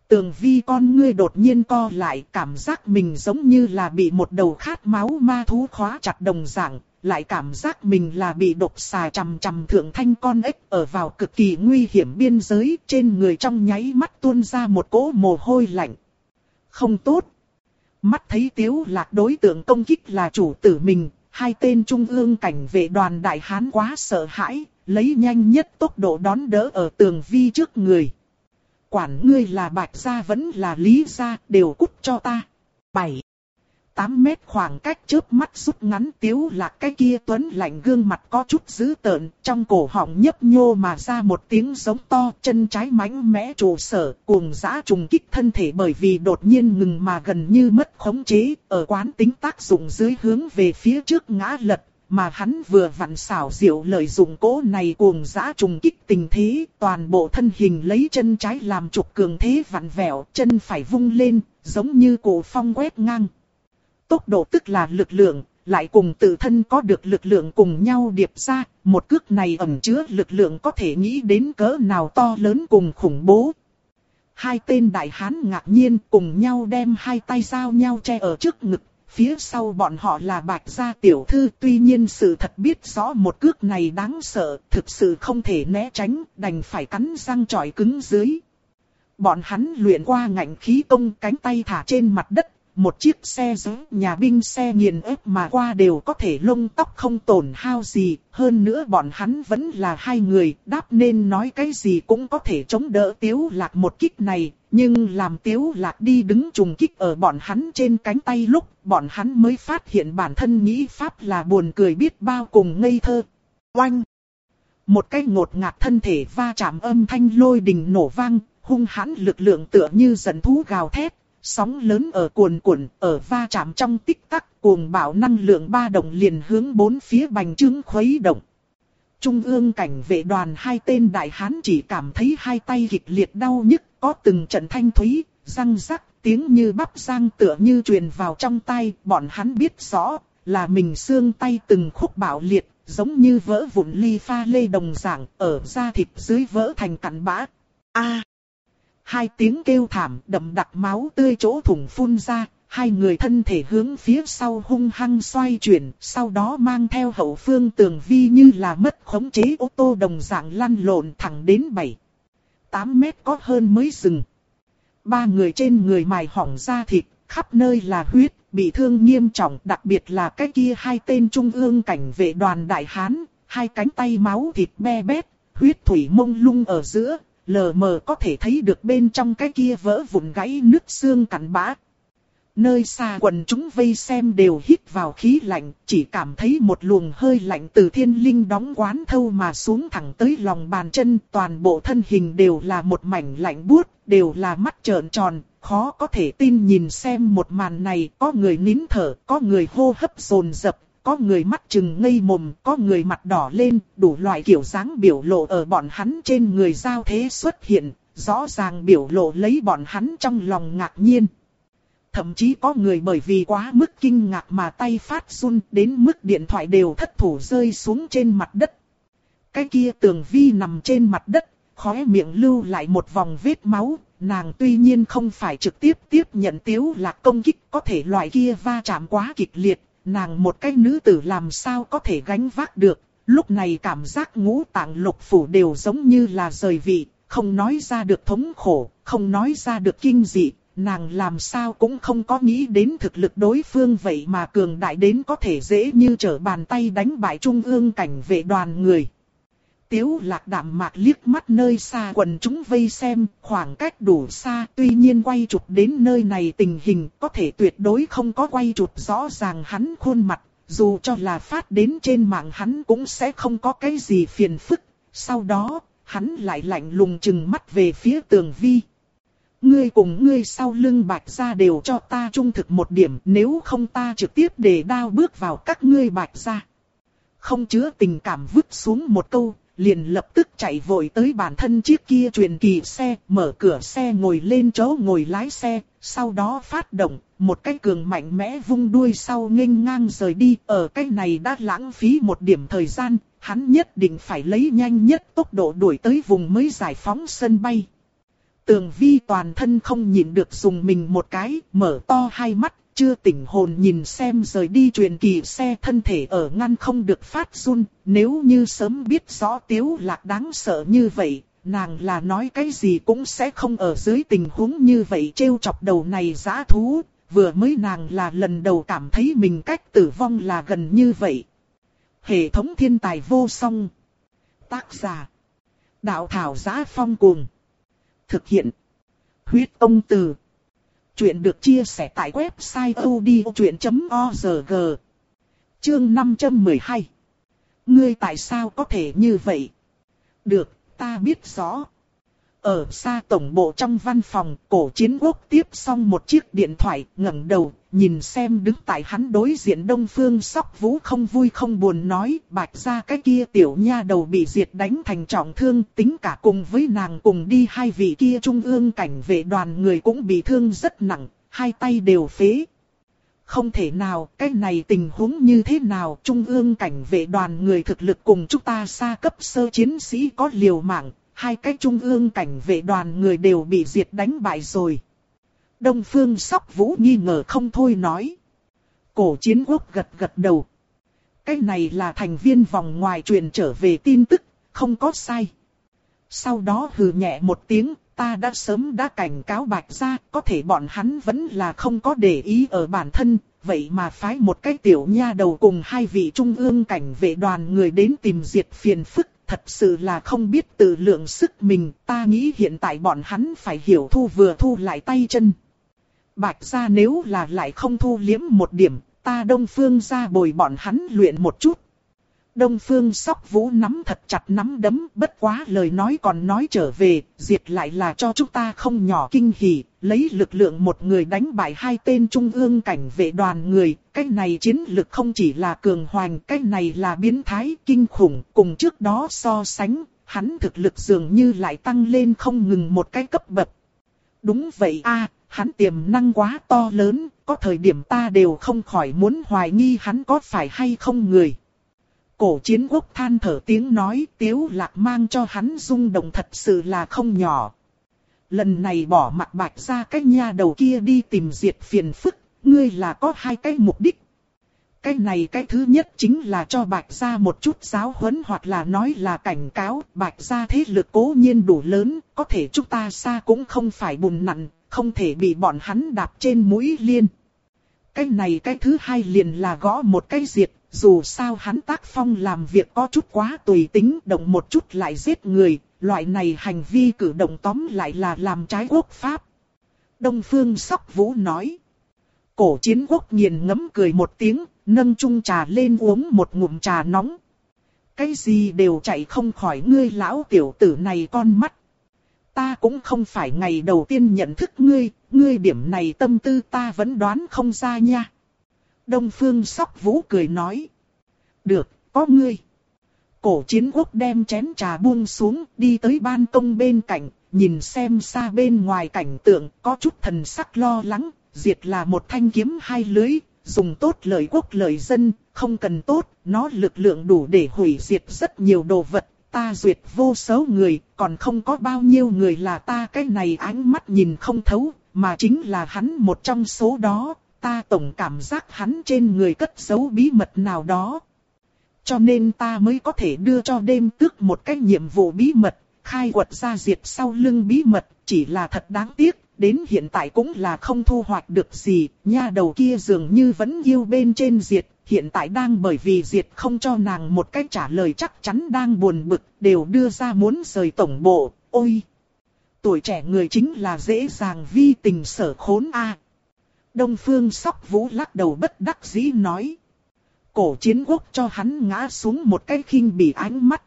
Tường vi con ngươi đột nhiên co lại cảm giác mình giống như là bị một đầu khát máu ma thú khóa chặt đồng dạng, lại cảm giác mình là bị độc xà chầm chầm thượng thanh con ếch ở vào cực kỳ nguy hiểm biên giới trên người trong nháy mắt tuôn ra một cỗ mồ hôi lạnh. Không tốt. Mắt thấy tiếu lạc đối tượng công kích là chủ tử mình, hai tên trung ương cảnh vệ đoàn đại hán quá sợ hãi, lấy nhanh nhất tốc độ đón đỡ ở tường vi trước người. Quản ngươi là bạch gia vẫn là lý gia, đều cút cho ta. 7. 8 mét khoảng cách chớp mắt rút ngắn tiếu lạc cái kia tuấn lạnh gương mặt có chút dữ tợn, trong cổ họng nhấp nhô mà ra một tiếng giống to, chân trái mánh mẽ trụ sở, cuồng dã trùng kích thân thể bởi vì đột nhiên ngừng mà gần như mất khống chế, ở quán tính tác dụng dưới hướng về phía trước ngã lật, mà hắn vừa vặn xảo diệu lợi dụng cố này cuồng dã trùng kích tình thế, toàn bộ thân hình lấy chân trái làm trục cường thế vặn vẹo, chân phải vung lên, giống như cổ phong quét ngang. Tốc độ tức là lực lượng, lại cùng tự thân có được lực lượng cùng nhau điệp ra, một cước này ẩn chứa lực lượng có thể nghĩ đến cỡ nào to lớn cùng khủng bố. Hai tên đại hán ngạc nhiên cùng nhau đem hai tay giao nhau che ở trước ngực, phía sau bọn họ là bạch gia tiểu thư tuy nhiên sự thật biết rõ một cước này đáng sợ, thực sự không thể né tránh, đành phải cắn răng trọi cứng dưới. Bọn hắn luyện qua ngạnh khí công cánh tay thả trên mặt đất, một chiếc xe giữ nhà binh xe nghiền ép mà qua đều có thể lông tóc không tổn hao gì, hơn nữa bọn hắn vẫn là hai người, đáp nên nói cái gì cũng có thể chống đỡ tiếu lạc một kích này, Nhưng làm tiếu lạc đi đứng trùng kích ở bọn hắn trên cánh tay lúc, bọn hắn mới phát hiện bản thân nghĩ pháp là buồn cười biết bao cùng ngây thơ. Oanh! Một cái ngột ngạt thân thể va chạm âm thanh lôi đình nổ vang, hung hãn lực lượng tựa như giận thú gào thét, sóng lớn ở cuồn cuộn, ở va chạm trong tích tắc, cuồng bạo năng lượng ba động liền hướng bốn phía bành trướng khuấy động. Trung ương cảnh vệ đoàn hai tên đại hán chỉ cảm thấy hai tay kịch liệt đau nhức, có từng trận thanh thúy, răng rắc, tiếng như bắp rang tựa như truyền vào trong tay, bọn hắn biết rõ, là mình xương tay từng khúc bạo liệt, giống như vỡ vụn ly pha lê đồng dạng, ở da thịt dưới vỡ thành cặn bã. A! Hai tiếng kêu thảm đậm đặc máu tươi chỗ thủng phun ra, hai người thân thể hướng phía sau hung hăng xoay chuyển, sau đó mang theo hậu phương tường vi như là mất khống chế ô tô đồng dạng lăn lộn thẳng đến 7. 8 mét có hơn mới dừng. Ba người trên người mài hỏng da thịt, khắp nơi là huyết, bị thương nghiêm trọng, đặc biệt là cái kia hai tên trung ương cảnh vệ đoàn đại hán, hai cánh tay máu thịt be bét, huyết thủy mông lung ở giữa, lờ mờ có thể thấy được bên trong cái kia vỡ vụn gãy nứt xương cắn bã. Nơi xa quần chúng vây xem đều hít vào khí lạnh, chỉ cảm thấy một luồng hơi lạnh từ thiên linh đóng quán thâu mà xuống thẳng tới lòng bàn chân, toàn bộ thân hình đều là một mảnh lạnh buốt, đều là mắt trợn tròn, khó có thể tin nhìn xem một màn này, có người nín thở, có người hô hấp dồn dập, có người mắt chừng ngây mồm, có người mặt đỏ lên, đủ loại kiểu dáng biểu lộ ở bọn hắn trên người giao thế xuất hiện, rõ ràng biểu lộ lấy bọn hắn trong lòng ngạc nhiên. Thậm chí có người bởi vì quá mức kinh ngạc mà tay phát run đến mức điện thoại đều thất thủ rơi xuống trên mặt đất. Cái kia tường vi nằm trên mặt đất, khóe miệng lưu lại một vòng vết máu, nàng tuy nhiên không phải trực tiếp tiếp nhận tiếu lạc công kích có thể loại kia va chạm quá kịch liệt, nàng một cái nữ tử làm sao có thể gánh vác được, lúc này cảm giác ngũ tạng lục phủ đều giống như là rời vị, không nói ra được thống khổ, không nói ra được kinh dị, nàng làm sao cũng không có nghĩ đến thực lực đối phương vậy mà cường đại đến có thể dễ như trở bàn tay đánh bại trung ương cảnh vệ đoàn người. Tiếu lạc đạm mạc liếc mắt nơi xa quần chúng vây xem, khoảng cách đủ xa, tuy nhiên quay chụp đến nơi này tình hình có thể tuyệt đối không có quay chụp rõ ràng hắn khuôn mặt, dù cho là phát đến trên mạng hắn cũng sẽ không có cái gì phiền phức. Sau đó, hắn lại lạnh lùng chừng mắt về phía tường vi. Ngươi cùng ngươi sau lưng bạch gia đều cho ta trung thực một điểm nếu không ta trực tiếp để đao bước vào các ngươi bạch gia Không chứa tình cảm vứt xuống một câu, liền lập tức chạy vội tới bản thân chiếc kia truyền kỳ xe, mở cửa xe ngồi lên chỗ ngồi lái xe, sau đó phát động, một cái cường mạnh mẽ vung đuôi sau nghênh ngang rời đi, ở cái này đã lãng phí một điểm thời gian, hắn nhất định phải lấy nhanh nhất tốc độ đuổi tới vùng mới giải phóng sân bay. Tường vi toàn thân không nhìn được dùng mình một cái, mở to hai mắt, chưa tỉnh hồn nhìn xem rời đi truyền kỳ xe thân thể ở ngăn không được phát run, nếu như sớm biết rõ tiếu lạc đáng sợ như vậy, nàng là nói cái gì cũng sẽ không ở dưới tình huống như vậy trêu chọc đầu này giã thú, vừa mới nàng là lần đầu cảm thấy mình cách tử vong là gần như vậy. Hệ thống thiên tài vô song. Tác giả. Đạo thảo giá phong cuồng. Thực hiện. Huyết ông từ. Chuyện được chia sẻ tại website odchuyện.org Chương 512 Ngươi tại sao có thể như vậy? Được, ta biết rõ. Ở xa tổng bộ trong văn phòng, cổ chiến quốc tiếp xong một chiếc điện thoại, ngẩng đầu, nhìn xem đứng tại hắn đối diện đông phương sóc vũ không vui không buồn nói, bạch ra cái kia tiểu nha đầu bị diệt đánh thành trọng thương, tính cả cùng với nàng cùng đi hai vị kia trung ương cảnh vệ đoàn người cũng bị thương rất nặng, hai tay đều phế. Không thể nào, cái này tình huống như thế nào, trung ương cảnh vệ đoàn người thực lực cùng chúng ta xa cấp sơ chiến sĩ có liều mạng, hai cái trung ương cảnh vệ đoàn người đều bị diệt đánh bại rồi. Đông Phương Sóc Vũ nghi ngờ không thôi nói. Cổ chiến quốc gật gật đầu. Cái này là thành viên vòng ngoài truyền trở về tin tức, không có sai. Sau đó hừ nhẹ một tiếng, ta đã sớm đã cảnh cáo bạch ra, có thể bọn hắn vẫn là không có để ý ở bản thân, vậy mà phái một cái tiểu nha đầu cùng hai vị trung ương cảnh vệ đoàn người đến tìm diệt phiền phức, thật sự là không biết tự lượng sức mình, ta nghĩ hiện tại bọn hắn phải hiểu thu vừa thu lại tay chân. Bạch gia nếu là lại không thu liếm một điểm, ta đông phương gia bồi bọn hắn luyện một chút. Đông Phương Sóc Vũ nắm thật chặt nắm đấm, bất quá lời nói còn nói trở về, diệt lại là cho chúng ta không nhỏ kinh hỉ, lấy lực lượng một người đánh bại hai tên trung ương cảnh vệ đoàn người, cái này chiến lực không chỉ là cường hoành, cái này là biến thái kinh khủng, cùng trước đó so sánh, hắn thực lực dường như lại tăng lên không ngừng một cái cấp bậc. Đúng vậy a, hắn tiềm năng quá to lớn, có thời điểm ta đều không khỏi muốn hoài nghi hắn có phải hay không người. Cổ chiến quốc than thở tiếng nói tiếu lạc mang cho hắn rung động thật sự là không nhỏ. Lần này bỏ mặt bạch ra cái nha đầu kia đi tìm diệt phiền phức, ngươi là có hai cái mục đích. Cái này cái thứ nhất chính là cho bạch ra một chút giáo huấn hoặc là nói là cảnh cáo bạch ra thế lực cố nhiên đủ lớn, có thể chúng ta xa cũng không phải bùn nặn, không thể bị bọn hắn đạp trên mũi liên. Cái này cái thứ hai liền là gõ một cái diệt dù sao hắn tác phong làm việc có chút quá tùy tính động một chút lại giết người, loại này hành vi cử động tóm lại là làm trái quốc pháp. Đông Phương Sóc Vũ nói. Cổ chiến quốc nghiền ngấm cười một tiếng, nâng chung trà lên uống một ngụm trà nóng. Cái gì đều chạy không khỏi ngươi lão tiểu tử này con mắt. Ta cũng không phải ngày đầu tiên nhận thức ngươi, ngươi điểm này tâm tư ta vẫn đoán không ra nha. Đông Phương Sóc Vũ cười nói. Được, có ngươi. Cổ chiến quốc đem chén trà buông xuống, đi tới ban công bên cạnh, nhìn xem xa bên ngoài cảnh tượng, có chút thần sắc lo lắng, diệt là một thanh kiếm hai lưới, dùng tốt lời quốc lời dân, không cần tốt, nó lực lượng đủ để hủy diệt rất nhiều đồ vật, ta duyệt vô số người, còn không có bao nhiêu người là ta. Cái này ánh mắt nhìn không thấu, mà chính là hắn một trong số đó, ta tổng cảm giác hắn trên người cất giấu bí mật nào đó. Cho nên ta mới có thể đưa cho đêm tước một cái nhiệm vụ bí mật, khai quật ra diệt sau lưng bí mật, chỉ là thật đáng tiếc, đến hiện tại cũng là không thu hoạch được gì, nha đầu kia dường như vẫn yêu bên trên diệt, hiện tại đang bởi vì diệt không cho nàng một cách trả lời chắc chắn đang buồn bực, đều đưa ra muốn rời tổng bộ, ôi! Tuổi trẻ người chính là dễ dàng vi tình sở khốn a. Đông Phương Sóc Vũ lắc đầu bất đắc dĩ nói. Cổ chiến quốc cho hắn ngã xuống một cái khinh bị ánh mắt.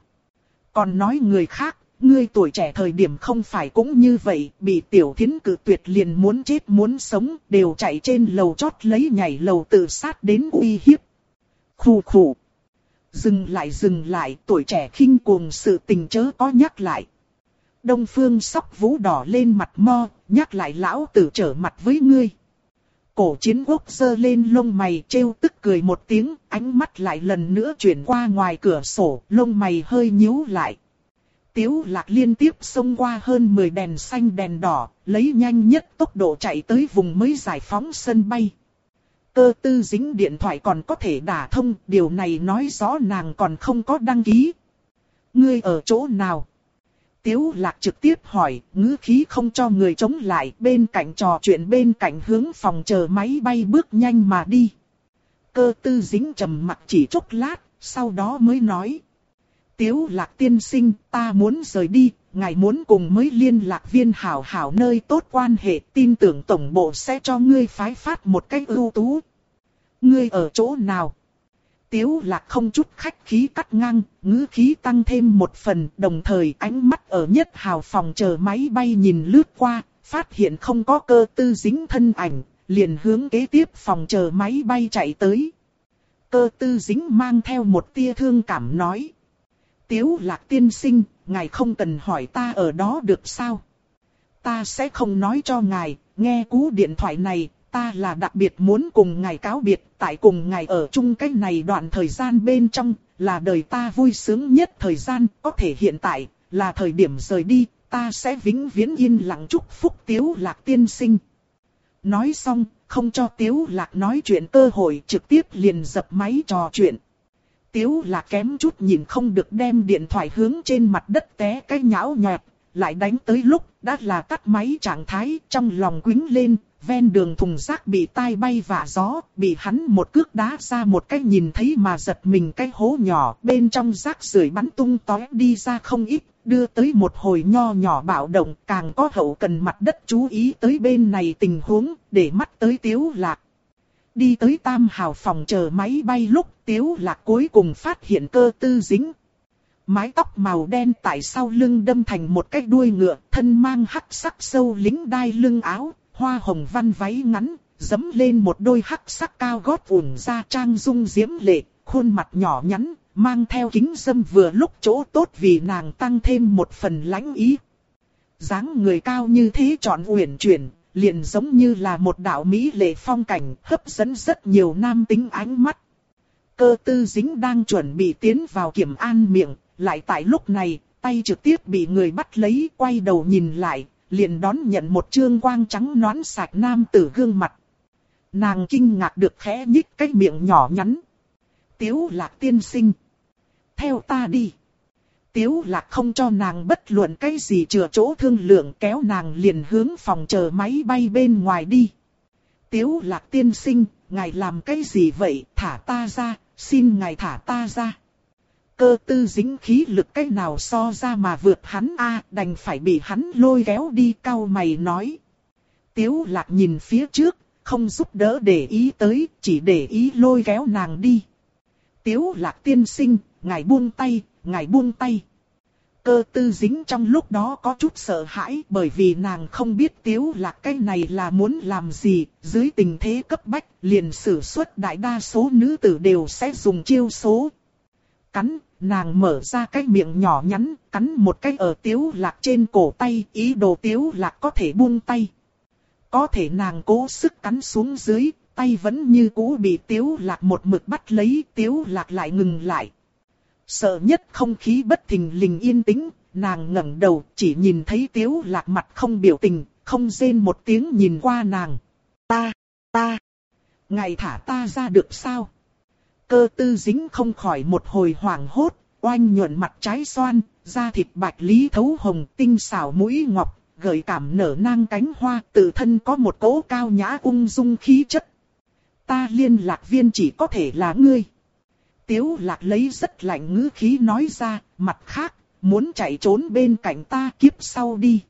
Còn nói người khác, ngươi tuổi trẻ thời điểm không phải cũng như vậy, bị tiểu thiến cử tuyệt liền muốn chết muốn sống, đều chạy trên lầu chót lấy nhảy lầu tự sát đến uy hiếp khụ khụ Dừng lại dừng lại, tuổi trẻ khinh cuồng sự tình chớ có nhắc lại. Đông phương sóc vũ đỏ lên mặt mo, nhắc lại lão tử trở mặt với ngươi. Cổ chiến quốc giơ lên lông mày trêu tức cười một tiếng, ánh mắt lại lần nữa chuyển qua ngoài cửa sổ, lông mày hơi nhíu lại. Tiếu lạc liên tiếp xông qua hơn 10 đèn xanh đèn đỏ, lấy nhanh nhất tốc độ chạy tới vùng mới giải phóng sân bay. Cơ tư dính điện thoại còn có thể đả thông, điều này nói rõ nàng còn không có đăng ký. Ngươi ở chỗ nào? Tiếu lạc trực tiếp hỏi, ngữ khí không cho người chống lại, bên cạnh trò chuyện bên cạnh hướng phòng chờ máy bay bước nhanh mà đi. Cơ tư dính trầm mặt chỉ chốc lát, sau đó mới nói. Tiếu lạc tiên sinh, ta muốn rời đi, ngài muốn cùng mới liên lạc viên hảo hảo nơi tốt quan hệ, tin tưởng tổng bộ sẽ cho ngươi phái phát một cách ưu tú. Ngươi ở chỗ nào? Tiếu lạc không chút khách khí cắt ngang, ngữ khí tăng thêm một phần, đồng thời ánh mắt ở nhất hào phòng chờ máy bay nhìn lướt qua, phát hiện không có cơ tư dính thân ảnh, liền hướng kế tiếp phòng chờ máy bay chạy tới. Cơ tư dính mang theo một tia thương cảm nói. Tiếu lạc tiên sinh, ngài không cần hỏi ta ở đó được sao? Ta sẽ không nói cho ngài, nghe cú điện thoại này, ta là đặc biệt muốn cùng ngài cáo biệt, tại cùng ngài ở chung cách này đoạn thời gian bên trong, là đời ta vui sướng nhất thời gian, có thể hiện tại, là thời điểm rời đi, ta sẽ vĩnh viễn yên lặng chúc phúc tiếu lạc tiên sinh. Nói xong, không cho tiếu lạc nói chuyện cơ hội trực tiếp liền dập máy trò chuyện. Tiếu là kém chút nhìn không được đem điện thoại hướng trên mặt đất té cái nhão nhọt, lại đánh tới lúc đã là tắt máy trạng thái trong lòng quính lên, ven đường thùng rác bị tai bay vả gió, bị hắn một cước đá ra một cái nhìn thấy mà giật mình cái hố nhỏ, bên trong rác rưởi bắn tung tóe đi ra không ít, đưa tới một hồi nho nhỏ bạo động, càng có hậu cần mặt đất chú ý tới bên này tình huống, để mắt tới tiếu lạc. Đi tới tam hào phòng chờ máy bay lúc tiếu lạc cuối cùng phát hiện cơ tư dính. Mái tóc màu đen tại sau lưng đâm thành một cái đuôi ngựa, thân mang hắc sắc sâu lính đai lưng áo, hoa hồng văn váy ngắn, dấm lên một đôi hắc sắc cao gót ủng ra trang dung diễm lệ, khuôn mặt nhỏ nhắn, mang theo kính dâm vừa lúc chỗ tốt vì nàng tăng thêm một phần lãnh ý. dáng người cao như thế chọn uyển chuyển, liền giống như là một đạo mỹ lệ phong cảnh hấp dẫn rất nhiều nam tính ánh mắt. Cơ tư dính đang chuẩn bị tiến vào kiểm an miệng, lại tại lúc này, tay trực tiếp bị người bắt lấy quay đầu nhìn lại, liền đón nhận một trương quang trắng nón sạch nam tử gương mặt. Nàng kinh ngạc được khẽ nhích cái miệng nhỏ nhắn. Tiếu lạc tiên sinh. Theo ta đi. Tiếu lạc không cho nàng bất luận cái gì chừa chỗ thương lượng kéo nàng liền hướng phòng chờ máy bay bên ngoài đi. Tiếu lạc tiên sinh, ngài làm cái gì vậy, thả ta ra, xin ngài thả ta ra. Cơ tư dính khí lực cái nào so ra mà vượt hắn a đành phải bị hắn lôi kéo đi cao mày nói. Tiếu lạc nhìn phía trước, không giúp đỡ để ý tới, chỉ để ý lôi kéo nàng đi. Tiếu lạc tiên sinh, ngài buông tay, ngài buông tay. Cơ tư dính trong lúc đó có chút sợ hãi bởi vì nàng không biết tiếu lạc cái này là muốn làm gì, dưới tình thế cấp bách, liền sử xuất đại đa số nữ tử đều sẽ dùng chiêu số. Cắn, nàng mở ra cái miệng nhỏ nhắn, cắn một cái ở tiếu lạc trên cổ tay, ý đồ tiếu lạc có thể buông tay. Có thể nàng cố sức cắn xuống dưới, tay vẫn như cũ bị tiếu lạc một mực bắt lấy, tiếu lạc lại ngừng lại. Sợ nhất không khí bất thình lình yên tĩnh, nàng ngẩng đầu chỉ nhìn thấy tiếu lạc mặt không biểu tình, không rên một tiếng nhìn qua nàng. Ta, ta, ngài thả ta ra được sao? Cơ tư dính không khỏi một hồi hoảng hốt, oanh nhuận mặt trái xoan, da thịt bạch lý thấu hồng tinh xảo mũi ngọc, gợi cảm nở nang cánh hoa, tự thân có một cỗ cao nhã ung dung khí chất. Ta liên lạc viên chỉ có thể là ngươi. Tiếu lạc lấy rất lạnh ngữ khí nói ra, mặt khác, muốn chạy trốn bên cạnh ta kiếp sau đi.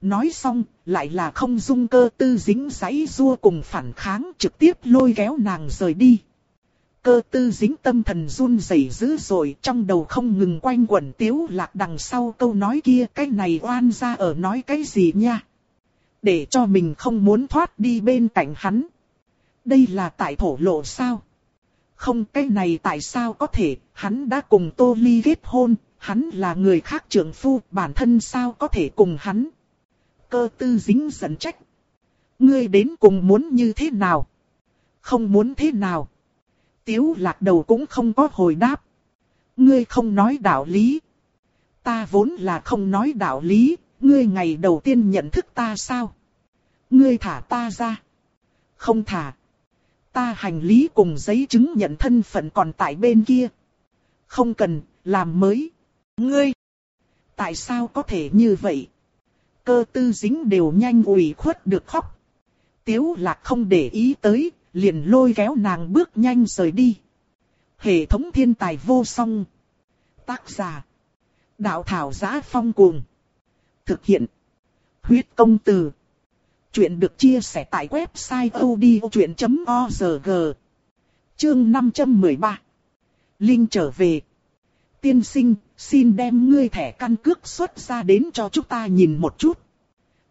Nói xong, lại là không dung cơ tư dính giấy rua cùng phản kháng trực tiếp lôi kéo nàng rời đi. Cơ tư dính tâm thần run rẩy dữ rồi trong đầu không ngừng quanh quẩn tiếu lạc đằng sau câu nói kia cái này oan ra ở nói cái gì nha. Để cho mình không muốn thoát đi bên cạnh hắn. Đây là tại thổ lộ sao? Không cái này tại sao có thể, hắn đã cùng Tô Ly kết hôn, hắn là người khác trưởng phu, bản thân sao có thể cùng hắn. Cơ tư dính giận trách. Ngươi đến cùng muốn như thế nào? Không muốn thế nào? Tiếu lạc đầu cũng không có hồi đáp. Ngươi không nói đạo lý. Ta vốn là không nói đạo lý, ngươi ngày đầu tiên nhận thức ta sao? Ngươi thả ta ra. Không thả. Ta hành lý cùng giấy chứng nhận thân phận còn tại bên kia. Không cần, làm mới. Ngươi. Tại sao có thể như vậy? Cơ tư dính đều nhanh ủy khuất được khóc. Tiếu lạc không để ý tới, liền lôi kéo nàng bước nhanh rời đi. Hệ thống thiên tài vô song. Tác giả. Đạo thảo giá phong cuồng. Thực hiện. Huyết công từ. Chuyện được chia sẻ tại website odchuyện.org. Chương 513. Linh trở về. Tiên sinh, xin đem ngươi thẻ căn cước xuất ra đến cho chúng ta nhìn một chút.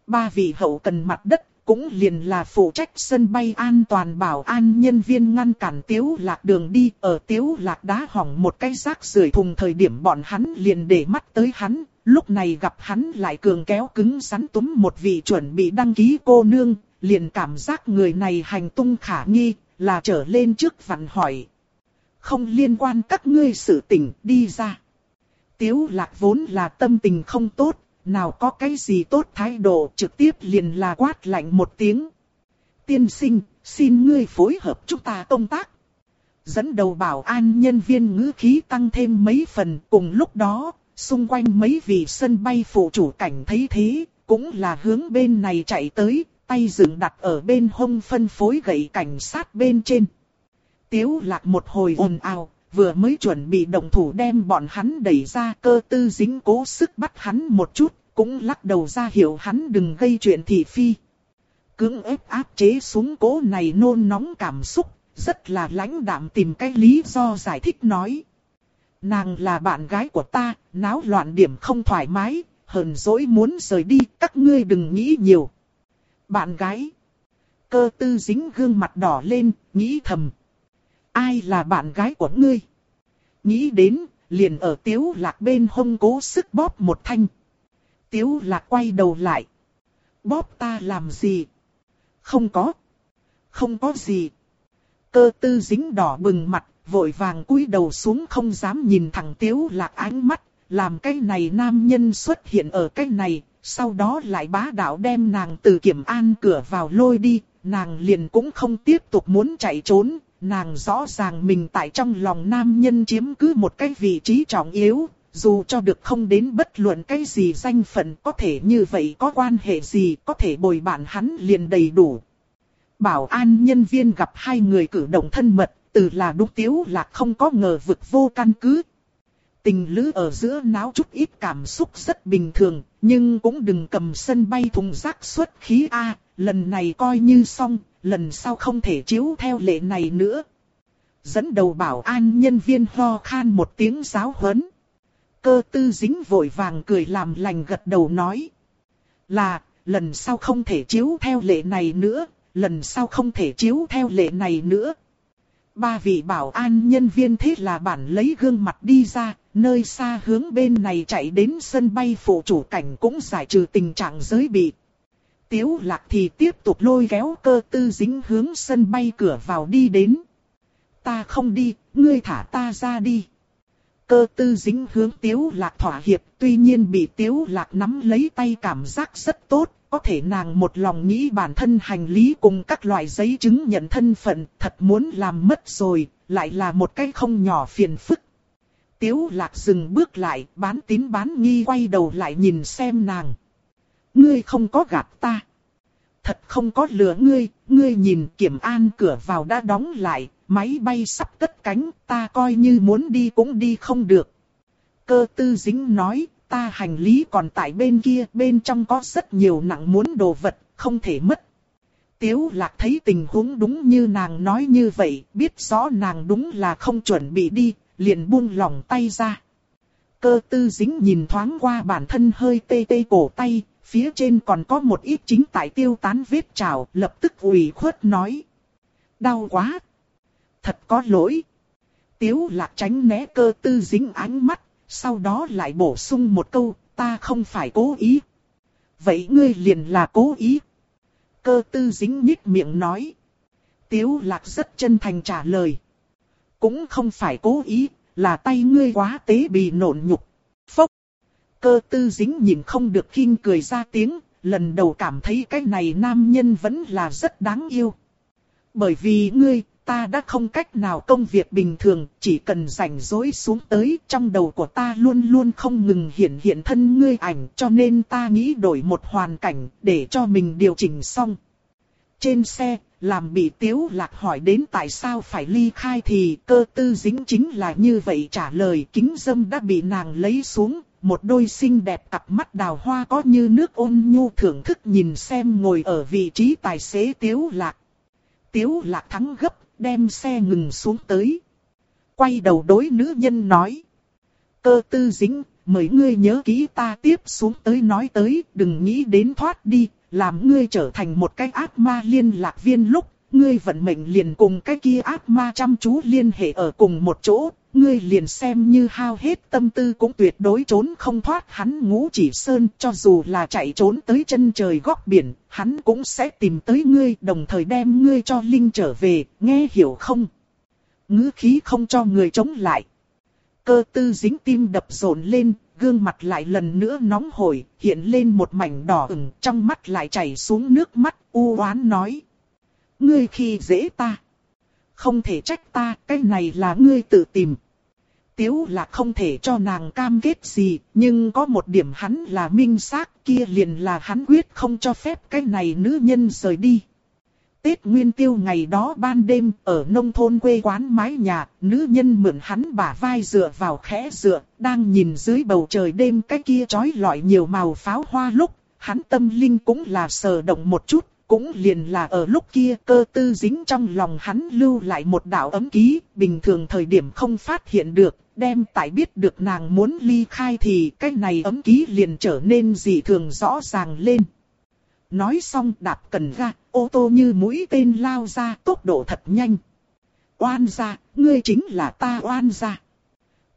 Ba vị hậu cần mặt đất cũng liền là phụ trách sân bay an toàn bảo an nhân viên ngăn cản tiếu lạc đường đi, ở tiếu lạc đá hỏng một cái rác rưởi thùng thời điểm bọn hắn liền để mắt tới hắn, lúc này gặp hắn lại cường kéo cứng rắn túm một vị chuẩn bị đăng ký cô nương, liền cảm giác người này hành tung khả nghi, là trở lên trước vặn hỏi. Không liên quan các ngươi sự tình, đi ra. Tiếu lạc vốn là tâm tình không tốt, nào có cái gì tốt thái độ trực tiếp liền là quát lạnh một tiếng. Tiên sinh, xin ngươi phối hợp chúng ta công tác. Dẫn đầu bảo an nhân viên ngữ khí tăng thêm mấy phần cùng lúc đó, xung quanh mấy vị sân bay phụ chủ cảnh thấy thế, cũng là hướng bên này chạy tới, tay dựng đặt ở bên hông phân phối gậy cảnh sát bên trên. Tiếu lạc một hồi ồn ào, vừa mới chuẩn bị động thủ đem bọn hắn đẩy ra cơ tư dính cố sức bắt hắn một chút, cũng lắc đầu ra hiểu hắn đừng gây chuyện thị phi. Cưỡng ép áp chế xuống cố này nôn nóng cảm xúc, rất là lãnh đạm tìm cái lý do giải thích nói. Nàng là bạn gái của ta, náo loạn điểm không thoải mái, hờn dỗi muốn rời đi, các ngươi đừng nghĩ nhiều. Bạn gái. Cơ tư dính gương mặt đỏ lên, nghĩ thầm. Ai là bạn gái của ngươi? Nghĩ đến, liền ở tiếu lạc bên hông cố sức bóp một thanh. Tiếu lạc quay đầu lại. Bóp ta làm gì? Không có. Không có gì. Cơ tư dính đỏ bừng mặt, vội vàng cúi đầu xuống không dám nhìn thẳng tiếu lạc ánh mắt, làm cái này nam nhân xuất hiện ở cái này, sau đó lại bá đạo đem nàng từ kiểm an cửa vào lôi đi, nàng liền cũng không tiếp tục muốn chạy trốn, nàng rõ ràng mình tại trong lòng nam nhân chiếm cứ một cái vị trí trọng yếu, dù cho được không đến bất luận cái gì danh phận có thể như vậy có quan hệ gì có thể bồi bạn hắn liền đầy đủ. Bảo an nhân viên gặp hai người cử động thân mật, từ là đúng tiếu là không có ngờ vực vô căn cứ. Tình lữ ở giữa náo chút ít cảm xúc rất bình thường, nhưng cũng đừng cầm sân bay thùng rác xuất khí A, lần này coi như xong, lần sau không thể chiếu theo lệ này nữa. Dẫn đầu bảo an nhân viên ho khan một tiếng giáo huấn. Cơ tư dính vội vàng cười làm lành gật đầu nói. Là, lần sau không thể chiếu theo lệ này nữa, lần sau không thể chiếu theo lệ này nữa. Ba vị bảo an nhân viên thế là bản lấy gương mặt đi ra, nơi xa hướng bên này chạy đến sân bay phụ chủ cảnh cũng giải trừ tình trạng giới bị. Tiếu lạc thì tiếp tục lôi kéo cơ tư dính hướng sân bay cửa vào đi đến. Ta không đi, ngươi thả ta ra đi. Cơ tư dính hướng tiếu lạc thỏa hiệp, tuy nhiên bị tiếu lạc nắm lấy tay cảm giác rất tốt, có thể nàng một lòng nghĩ bản thân hành lý cùng các loại giấy chứng nhận thân phận, thật muốn làm mất rồi, lại là một cái không nhỏ phiền phức. Tiếu lạc dừng bước lại, bán tín bán nghi quay đầu lại nhìn xem nàng. Ngươi không có gạt ta. Thật không có lừa ngươi, ngươi nhìn kiểm an cửa vào đã đóng lại, máy bay sắp cất cánh, ta coi như muốn đi cũng đi không được. Cơ tư dính nói, ta hành lý còn tại bên kia, bên trong có rất nhiều nặng muốn đồ vật, không thể mất. Tiếu lạc thấy tình huống đúng như nàng nói như vậy, biết rõ nàng đúng là không chuẩn bị đi, liền buông lỏng tay ra. Cơ tư dính nhìn thoáng qua bản thân hơi tê tê cổ tay, phía trên còn có một ít chính tại tiêu tán vết trào, lập tức ủy khuất nói. Đau quá! Thật có lỗi! Tiếu lạc tránh né cơ tư dính ánh mắt, sau đó lại bổ sung một câu, ta không phải cố ý. Vậy ngươi liền là cố ý. Cơ tư dính nhích miệng nói. Tiếu lạc rất chân thành trả lời. Cũng không phải cố ý, là tay ngươi quá tế bị nổn nhục. Phốc. Cơ tư dính nhìn không được khinh cười ra tiếng, lần đầu cảm thấy cái này nam nhân vẫn là rất đáng yêu. Bởi vì ngươi, ta đã không cách nào công việc bình thường, chỉ cần rảnh rỗi xuống tới, trong đầu của ta luôn luôn không ngừng hiện hiện thân ngươi ảnh, cho nên ta nghĩ đổi một hoàn cảnh, để cho mình điều chỉnh xong. Trên xe, làm bị tiếu lạc hỏi đến tại sao phải ly khai thì cơ tư dính chính là như vậy trả lời kính dâm đã bị nàng lấy xuống, một đôi xinh đẹp cặp mắt đào hoa có như nước ôn nhu thưởng thức nhìn xem ngồi ở vị trí tài xế tiếu lạc. Tiếu lạc thắng gấp, đem xe ngừng xuống tới. Quay đầu đối nữ nhân nói. Cơ tư dính, mời ngươi nhớ kỹ ta tiếp xuống tới nói tới, đừng nghĩ đến thoát đi, làm ngươi trở thành một cái ác ma liên lạc viên lúc, ngươi vận mệnh liền cùng cái kia ác ma chăm chú liên hệ ở cùng một chỗ, ngươi liền xem như hao hết tâm tư cũng tuyệt đối trốn không thoát hắn ngũ chỉ sơn cho dù là chạy trốn tới chân trời góc biển, hắn cũng sẽ tìm tới ngươi đồng thời đem ngươi cho Linh trở về, nghe hiểu không? Ngữ khí không cho người chống lại. Cơ tư dính tim đập rộn lên, gương mặt lại lần nữa nóng hổi, hiện lên một mảnh đỏ ửng, trong mắt lại chảy xuống nước mắt, u oán nói. Ngươi khi dễ ta. Không thể trách ta, cái này là ngươi tự tìm. Tiếu là không thể cho nàng cam kết gì, nhưng có một điểm hắn là minh xác kia liền là hắn quyết không cho phép cái này nữ nhân rời đi. Tết Nguyên Tiêu ngày đó ban đêm ở nông thôn quê quán mái nhà, nữ nhân mượn hắn bả vai dựa vào khẽ dựa, đang nhìn dưới bầu trời đêm cái kia trói lọi nhiều màu pháo hoa lúc, hắn tâm linh cũng là sờ động một chút, cũng liền là ở lúc kia cơ tư dính trong lòng hắn lưu lại một đạo ấm ký, bình thường thời điểm không phát hiện được, đem tại biết được nàng muốn ly khai thì cái này ấm ký liền trở nên dị thường rõ ràng lên. Nói xong đạp cần ga, ô tô như mũi tên lao ra tốc độ thật nhanh. Oan ra, ngươi chính là ta oan ra.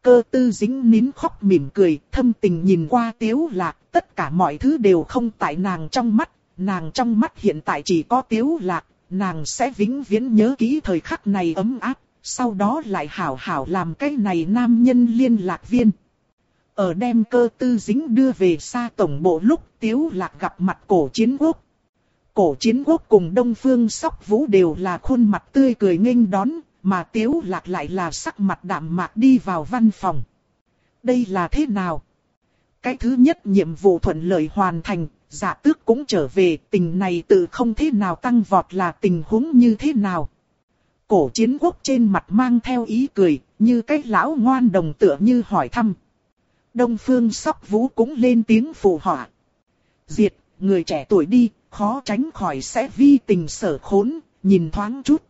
Cơ tư dính nín khóc mỉm cười, thâm tình nhìn qua tiếu lạc, tất cả mọi thứ đều không tại nàng trong mắt, nàng trong mắt hiện tại chỉ có tiếu lạc, nàng sẽ vĩnh viễn nhớ kỹ thời khắc này ấm áp, sau đó lại hảo hảo làm cái này nam nhân liên lạc viên. Ở đem cơ tư dính đưa về xa tổng bộ lúc tiếu lạc gặp mặt cổ chiến quốc. Cổ chiến quốc cùng đông phương sóc vũ đều là khuôn mặt tươi cười nghênh đón, mà tiếu lạc lại là sắc mặt đạm mạc đi vào văn phòng. Đây là thế nào? Cái thứ nhất nhiệm vụ thuận lợi hoàn thành, giả tước cũng trở về, tình này tự không thế nào tăng vọt là tình huống như thế nào. Cổ chiến quốc trên mặt mang theo ý cười, như cái lão ngoan đồng tựa như hỏi thăm. Đông phương sóc vũ cũng lên tiếng phụ họa. Diệt, người trẻ tuổi đi, khó tránh khỏi sẽ vi tình sở khốn, nhìn thoáng chút.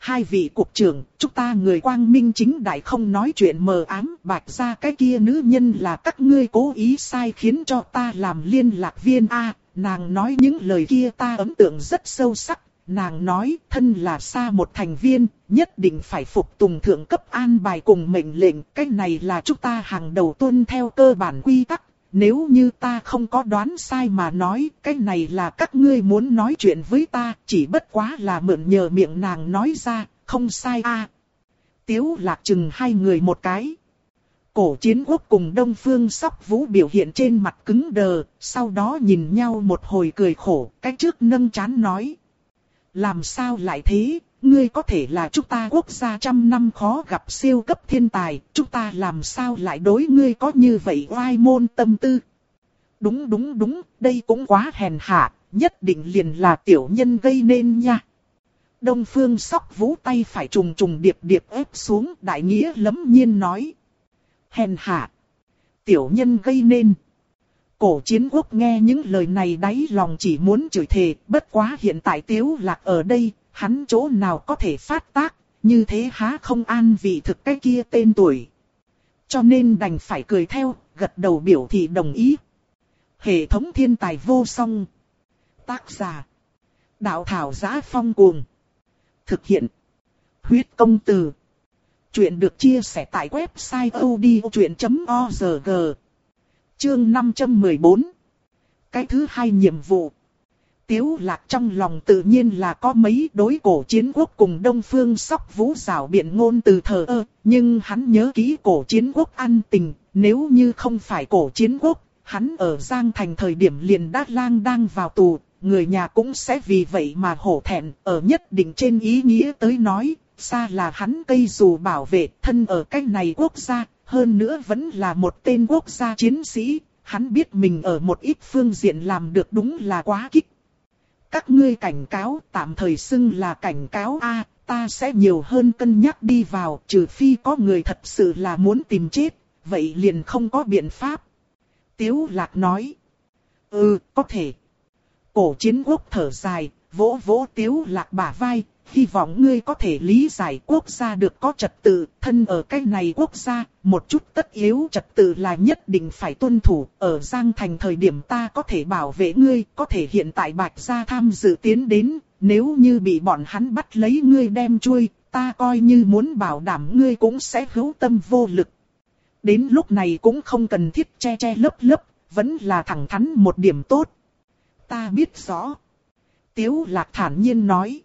Hai vị cục trưởng, chúng ta người quang minh chính đại không nói chuyện mờ ám, bạch ra cái kia nữ nhân là các ngươi cố ý sai khiến cho ta làm liên lạc viên A, nàng nói những lời kia ta ấn tượng rất sâu sắc, nàng nói thân là xa một thành viên, nhất định phải phục tùng thượng cấp an bài cùng mệnh lệnh, cái này là chúng ta hàng đầu tuân theo cơ bản quy tắc. Nếu như ta không có đoán sai mà nói, cái này là các ngươi muốn nói chuyện với ta, chỉ bất quá là mượn nhờ miệng nàng nói ra, không sai a. Tiếu lạc chừng hai người một cái. Cổ chiến quốc cùng Đông Phương Sóc Vũ biểu hiện trên mặt cứng đờ, sau đó nhìn nhau một hồi cười khổ, cái trước nâng chán nói. Làm sao lại thế, ngươi có thể là chúng ta quốc gia trăm năm khó gặp siêu cấp thiên tài, chúng ta làm sao lại đối ngươi có như vậy oai môn tâm tư. Đúng đúng đúng, đây cũng quá hèn hạ, nhất định liền là tiểu nhân gây nên nha. Đông phương sóc vũ tay phải trùng trùng điệp điệp ép xuống đại nghĩa lấm nhiên nói. Hèn hạ. Tiểu nhân gây nên. Cổ chiến quốc nghe những lời này đáy lòng chỉ muốn chửi thề, bất quá hiện tại tiếu lạc ở đây, hắn chỗ nào có thể phát tác, như thế há không an vị thực cái kia tên tuổi. Cho nên đành phải cười theo, gật đầu biểu thị đồng ý. Hệ thống thiên tài vô song. Tác giả. Đạo thảo giá phong cuồng. Thực hiện. Huyết công từ. Chuyện được chia sẻ tại website odchuyện.org. Chương 514. Cái thứ hai nhiệm vụ. Tiếu lạc trong lòng tự nhiên là có mấy đối cổ chiến quốc cùng Đông Phương sóc vũ rào biện ngôn từ thờ ơ, nhưng hắn nhớ kỹ cổ chiến quốc an tình, nếu như không phải cổ chiến quốc, hắn ở Giang Thành thời điểm liền đát lang đang vào tù, người nhà cũng sẽ vì vậy mà hổ thẹn, ở nhất định trên ý nghĩa tới nói, xa là hắn cây dù bảo vệ thân ở cách này quốc gia, hơn nữa vẫn là một tên quốc gia chiến sĩ, hắn biết mình ở một ít phương diện làm được đúng là quá kích. Các ngươi cảnh cáo tạm thời xưng là cảnh cáo A, ta sẽ nhiều hơn cân nhắc đi vào, trừ phi có người thật sự là muốn tìm chết, vậy liền không có biện pháp. Tiếu lạc nói. Ừ, có thể. Cổ chiến quốc thở dài, vỗ vỗ tiếu lạc bả vai, hy vọng ngươi có thể lý giải quốc gia được có trật tự, thân ở cái này quốc gia, một chút tất yếu trật tự là nhất định phải tuân thủ, ở Giang Thành thời điểm ta có thể bảo vệ ngươi, có thể hiện tại Bạch Gia tham dự tiến đến, nếu như bị bọn hắn bắt lấy ngươi đem chui, ta coi như muốn bảo đảm ngươi cũng sẽ hữu tâm vô lực. Đến lúc này cũng không cần thiết che che lấp lấp, vẫn là thẳng thắn một điểm tốt. Ta biết rõ. Tiếu lạc thản nhiên nói.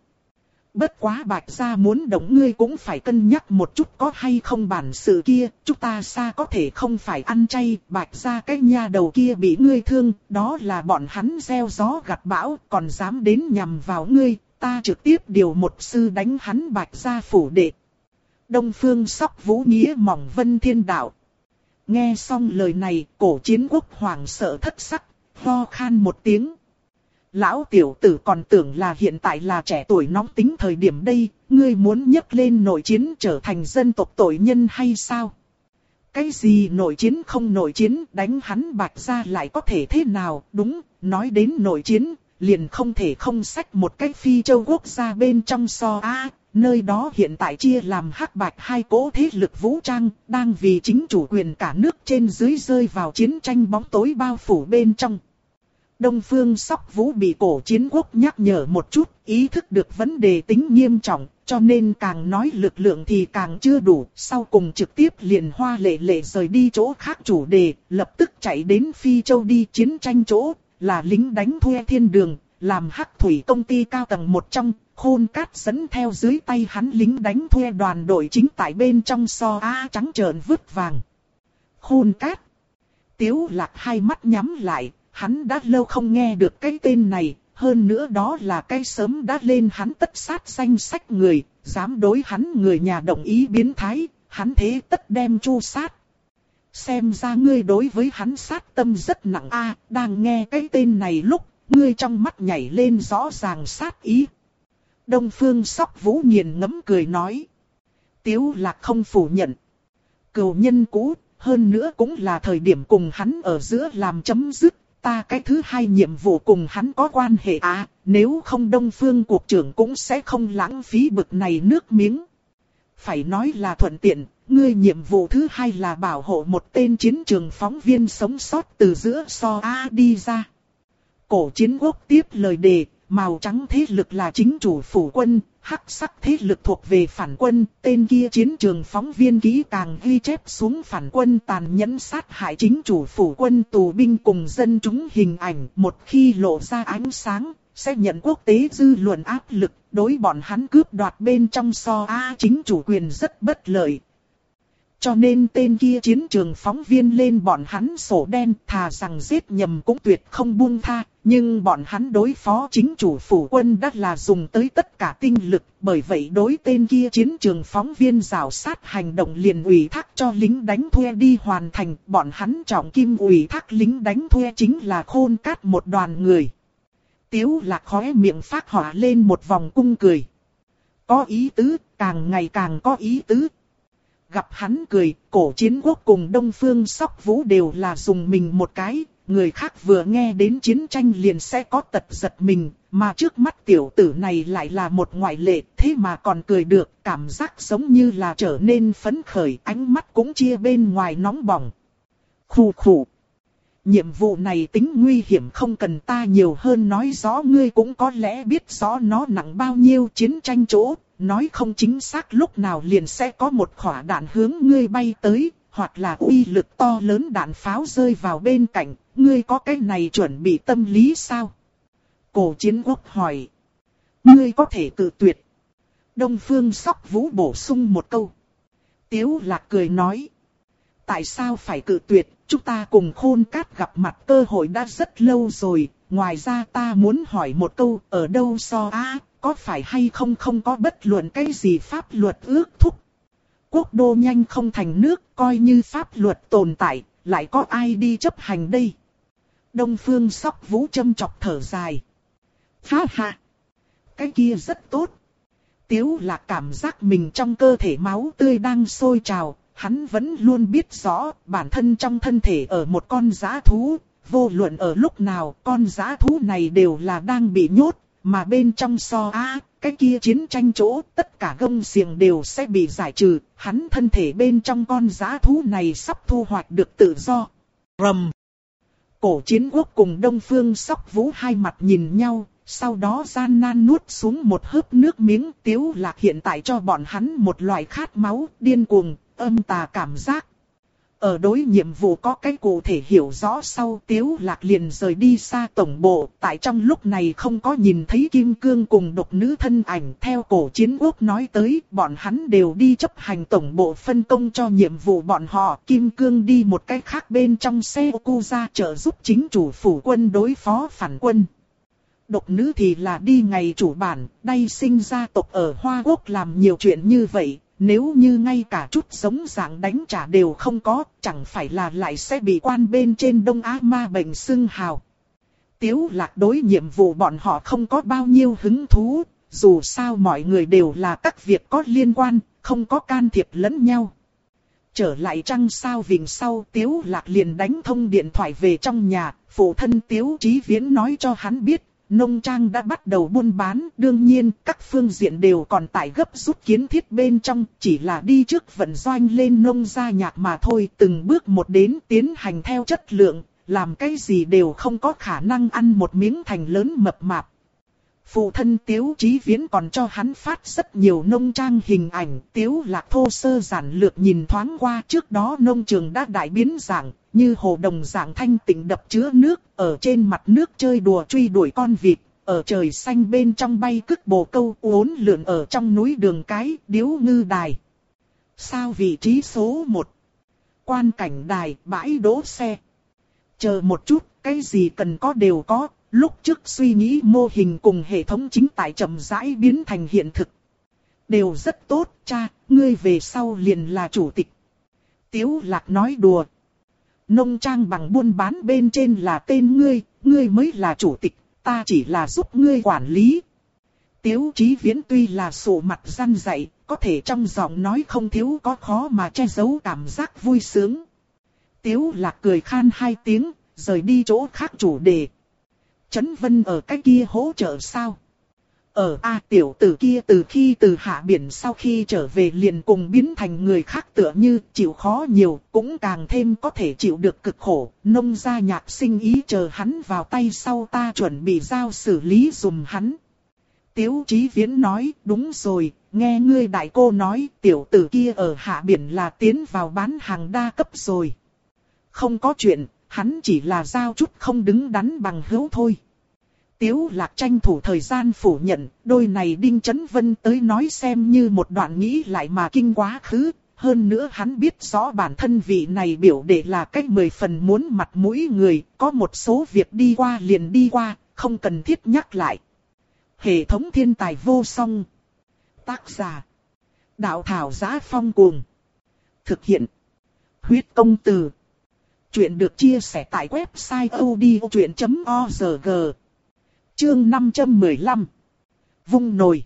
Bất quá bạch gia muốn động ngươi cũng phải cân nhắc một chút có hay không bản sự kia, chúng ta xa có thể không phải ăn chay, bạch gia cái nha đầu kia bị ngươi thương, đó là bọn hắn gieo gió gặt bão, còn dám đến nhằm vào ngươi, ta trực tiếp điều một sư đánh hắn bạch gia phủ đệ. Đông phương sóc vũ nghĩa mỏng vân thiên đạo. Nghe xong lời này, cổ chiến quốc hoàng sợ thất sắc, ho khan một tiếng. Lão tiểu tử còn tưởng là hiện tại là trẻ tuổi nóng tính thời điểm đây, ngươi muốn nhấc lên nội chiến trở thành dân tộc tội nhân hay sao? Cái gì nội chiến không nội chiến đánh hắn bạch ra lại có thể thế nào, đúng, nói đến nội chiến, liền không thể không sách một cái phi châu quốc gia bên trong so a nơi đó hiện tại chia làm hắc bạch hai cố thế lực vũ trang, đang vì chính chủ quyền cả nước trên dưới rơi vào chiến tranh bóng tối bao phủ bên trong. Đông Phương Sóc Vũ bị cổ chiến quốc nhắc nhở một chút, ý thức được vấn đề tính nghiêm trọng, cho nên càng nói lực lượng thì càng chưa đủ, sau cùng trực tiếp liền hoa lệ lệ rời đi chỗ khác chủ đề, lập tức chạy đến Phi Châu đi chiến tranh chỗ, là lính đánh thuê thiên đường, làm hắc thủy công ty cao tầng một trong, khôn cát dẫn theo dưới tay hắn lính đánh thuê đoàn đội chính tại bên trong so A trắng trợn vứt vàng. Khôn cát. Tiếu lạc hai mắt nhắm lại, hắn đã lâu không nghe được cái tên này, hơn nữa đó là cái sớm đã lên hắn tất sát danh sách người, dám đối hắn người nhà đồng ý biến thái, hắn thế tất đem chu sát. Xem ra ngươi đối với hắn sát tâm rất nặng a đang nghe cái tên này lúc, ngươi trong mắt nhảy lên rõ ràng sát ý. Đông Phương Sóc Vũ nghiền ngấm cười nói. Tiếu lạc không phủ nhận. Cựu nhân cũ, hơn nữa cũng là thời điểm cùng hắn ở giữa làm chấm dứt, ta cái thứ hai nhiệm vụ cùng hắn có quan hệ à, nếu không Đông Phương cuộc trưởng cũng sẽ không lãng phí bực này nước miếng. Phải nói là thuận tiện, ngươi nhiệm vụ thứ hai là bảo hộ một tên chiến trường phóng viên sống sót từ giữa so A đi ra. Cổ chiến quốc tiếp lời đề, màu trắng thế lực là chính chủ phủ quân, hắc sắc thế lực thuộc về phản quân, tên kia chiến trường phóng viên ký càng ghi chép xuống phản quân tàn nhẫn sát hại chính chủ phủ quân tù binh cùng dân chúng hình ảnh, một khi lộ ra ánh sáng, sẽ nhận quốc tế dư luận áp lực, đối bọn hắn cướp đoạt bên trong so A chính chủ quyền rất bất lợi. Cho nên tên kia chiến trường phóng viên lên bọn hắn sổ đen thà rằng giết nhầm cũng tuyệt không buông tha, nhưng bọn hắn đối phó chính chủ phủ quân đã là dùng tới tất cả tinh lực, bởi vậy đối tên kia chiến trường phóng viên rào sát hành động liền ủy thác cho lính đánh thuê đi hoàn thành, bọn hắn trọng kim ủy thác lính đánh thuê chính là khôn cát một đoàn người. Tiếu lạc khóe miệng phát hỏa lên một vòng cung cười. Có ý tứ, càng ngày càng có ý tứ. Gặp hắn cười, cổ chiến quốc cùng Đông Phương Sóc Vũ đều là dùng mình một cái, người khác vừa nghe đến chiến tranh liền sẽ có tật giật mình, mà trước mắt tiểu tử này lại là một ngoại lệ, thế mà còn cười được, cảm giác giống như là trở nên phấn khởi, ánh mắt cũng chia bên ngoài nóng bỏng. Khù khù. Nhiệm vụ này tính nguy hiểm không cần ta nhiều hơn nói rõ ngươi cũng có lẽ biết rõ nó nặng bao nhiêu chiến tranh chỗ, nói không chính xác lúc nào liền sẽ có một khỏa đạn hướng ngươi bay tới, hoặc là uy lực to lớn đạn pháo rơi vào bên cạnh, ngươi có cái này chuẩn bị tâm lý sao? Cổ chiến quốc hỏi. Ngươi có thể tự tuyệt. Đông phương sóc vũ bổ sung một câu. Tiếu lạc cười nói. Tại sao phải cự tuyệt, chúng ta cùng khôn cát gặp mặt cơ hội đã rất lâu rồi, ngoài ra ta muốn hỏi một câu, ở đâu so á, có phải hay không không có bất luận cái gì pháp luật ước thúc. Quốc đô nhanh không thành nước, coi như pháp luật tồn tại, lại có ai đi chấp hành đây. Đông phương sóc vũ châm chọc thở dài. Ha ha! Cái kia rất tốt. Tiếu là cảm giác mình trong cơ thể máu tươi đang sôi trào, hắn vẫn luôn biết rõ bản thân trong thân thể ở một con giã thú, vô luận ở lúc nào con giã thú này đều là đang bị nhốt, mà bên trong so á, cái kia chiến tranh chỗ, tất cả gông xiềng đều sẽ bị giải trừ, hắn thân thể bên trong con giã thú này sắp thu hoạch được tự do. Rầm! Cổ chiến quốc cùng Đông Phương sóc vũ hai mặt nhìn nhau, sau đó gian nan nuốt xuống một hớp nước miếng tiếu lạc hiện tại cho bọn hắn một loại khát máu, điên cuồng, âm tà cảm giác. Ở đối nhiệm vụ có cái cụ thể hiểu rõ sau tiếu lạc liền rời đi xa tổng bộ, tại trong lúc này không có nhìn thấy kim cương cùng độc nữ thân ảnh theo cổ chiến quốc nói tới, bọn hắn đều đi chấp hành tổng bộ phân công cho nhiệm vụ bọn họ, kim cương đi một cách khác bên trong xe cu ra trợ giúp chính chủ phủ quân đối phó phản quân. Độc nữ thì là đi ngày chủ bản, đây sinh ra tộc ở Hoa Quốc làm nhiều chuyện như vậy, nếu như ngay cả chút giống dạng đánh trả đều không có, chẳng phải là lại sẽ bị quan bên trên Đông Á ma bệnh xưng hào. Tiếu lạc đối nhiệm vụ bọn họ không có bao nhiêu hứng thú, dù sao mọi người đều là các việc có liên quan, không có can thiệp lẫn nhau. Trở lại trăng sao vịnh sau Tiếu Lạc liền đánh thông điện thoại về trong nhà, phụ thân Tiếu Chí Viễn nói cho hắn biết, nông trang đã bắt đầu buôn bán, đương nhiên các phương diện đều còn tại gấp rút kiến thiết bên trong, chỉ là đi trước vận doanh lên nông gia nhạc mà thôi, từng bước một đến tiến hành theo chất lượng, làm cái gì đều không có khả năng ăn một miếng thành lớn mập mạp. Phụ thân Tiếu Chí Viễn còn cho hắn phát rất nhiều nông trang hình ảnh, Tiếu Lạc thô sơ giản lược nhìn thoáng qua trước đó nông trường đã đại biến dạng, như hồ đồng dạng thanh tịnh đập chứa nước, ở trên mặt nước chơi đùa truy đuổi con vịt, ở trời xanh bên trong bay cước bồ câu uốn lượn ở trong núi đường cái, điếu ngư đài. Sao vị trí số 1? Quan cảnh đài, bãi đỗ xe. Chờ một chút, cái gì cần có đều có, Lúc trước suy nghĩ mô hình cùng hệ thống chính tại chậm rãi biến thành hiện thực. Đều rất tốt, cha, ngươi về sau liền là chủ tịch. Tiếu lạc nói đùa. Nông trang bằng buôn bán bên trên là tên ngươi, ngươi mới là chủ tịch, ta chỉ là giúp ngươi quản lý. Tiếu chí viễn tuy là sổ mặt răn dạy, có thể trong giọng nói không thiếu có khó mà che giấu cảm giác vui sướng. Tiếu lạc cười khan hai tiếng, rời đi chỗ khác chủ đề. Trấn Vân ở cái kia hỗ trợ sao? Ở A tiểu tử kia từ khi từ hạ biển sau khi trở về liền cùng biến thành người khác tựa như chịu khó nhiều, cũng càng thêm có thể chịu được cực khổ. Nông gia nhạc sinh ý chờ hắn vào tay sau ta chuẩn bị giao xử lý dùm hắn. Tiếu Chí Viễn nói, đúng rồi, nghe ngươi đại cô nói tiểu tử kia ở hạ biển là tiến vào bán hàng đa cấp rồi. Không có chuyện, hắn chỉ là giao chút không đứng đắn bằng hữu thôi. Tiếu lạc tranh thủ thời gian phủ nhận, đôi này Đinh Chấn Vân tới nói xem như một đoạn nghĩ lại mà kinh quá khứ. Hơn nữa hắn biết rõ bản thân vị này biểu đệ là cách mười phần muốn mặt mũi người, có một số việc đi qua liền đi qua, không cần thiết nhắc lại. Hệ thống thiên tài vô song. Tác giả. Đạo thảo giá phong cuồng. Thực hiện. Huyết công từ. Chuyện được chia sẻ tại website odchuyện.org. Chương 515 Vung nồi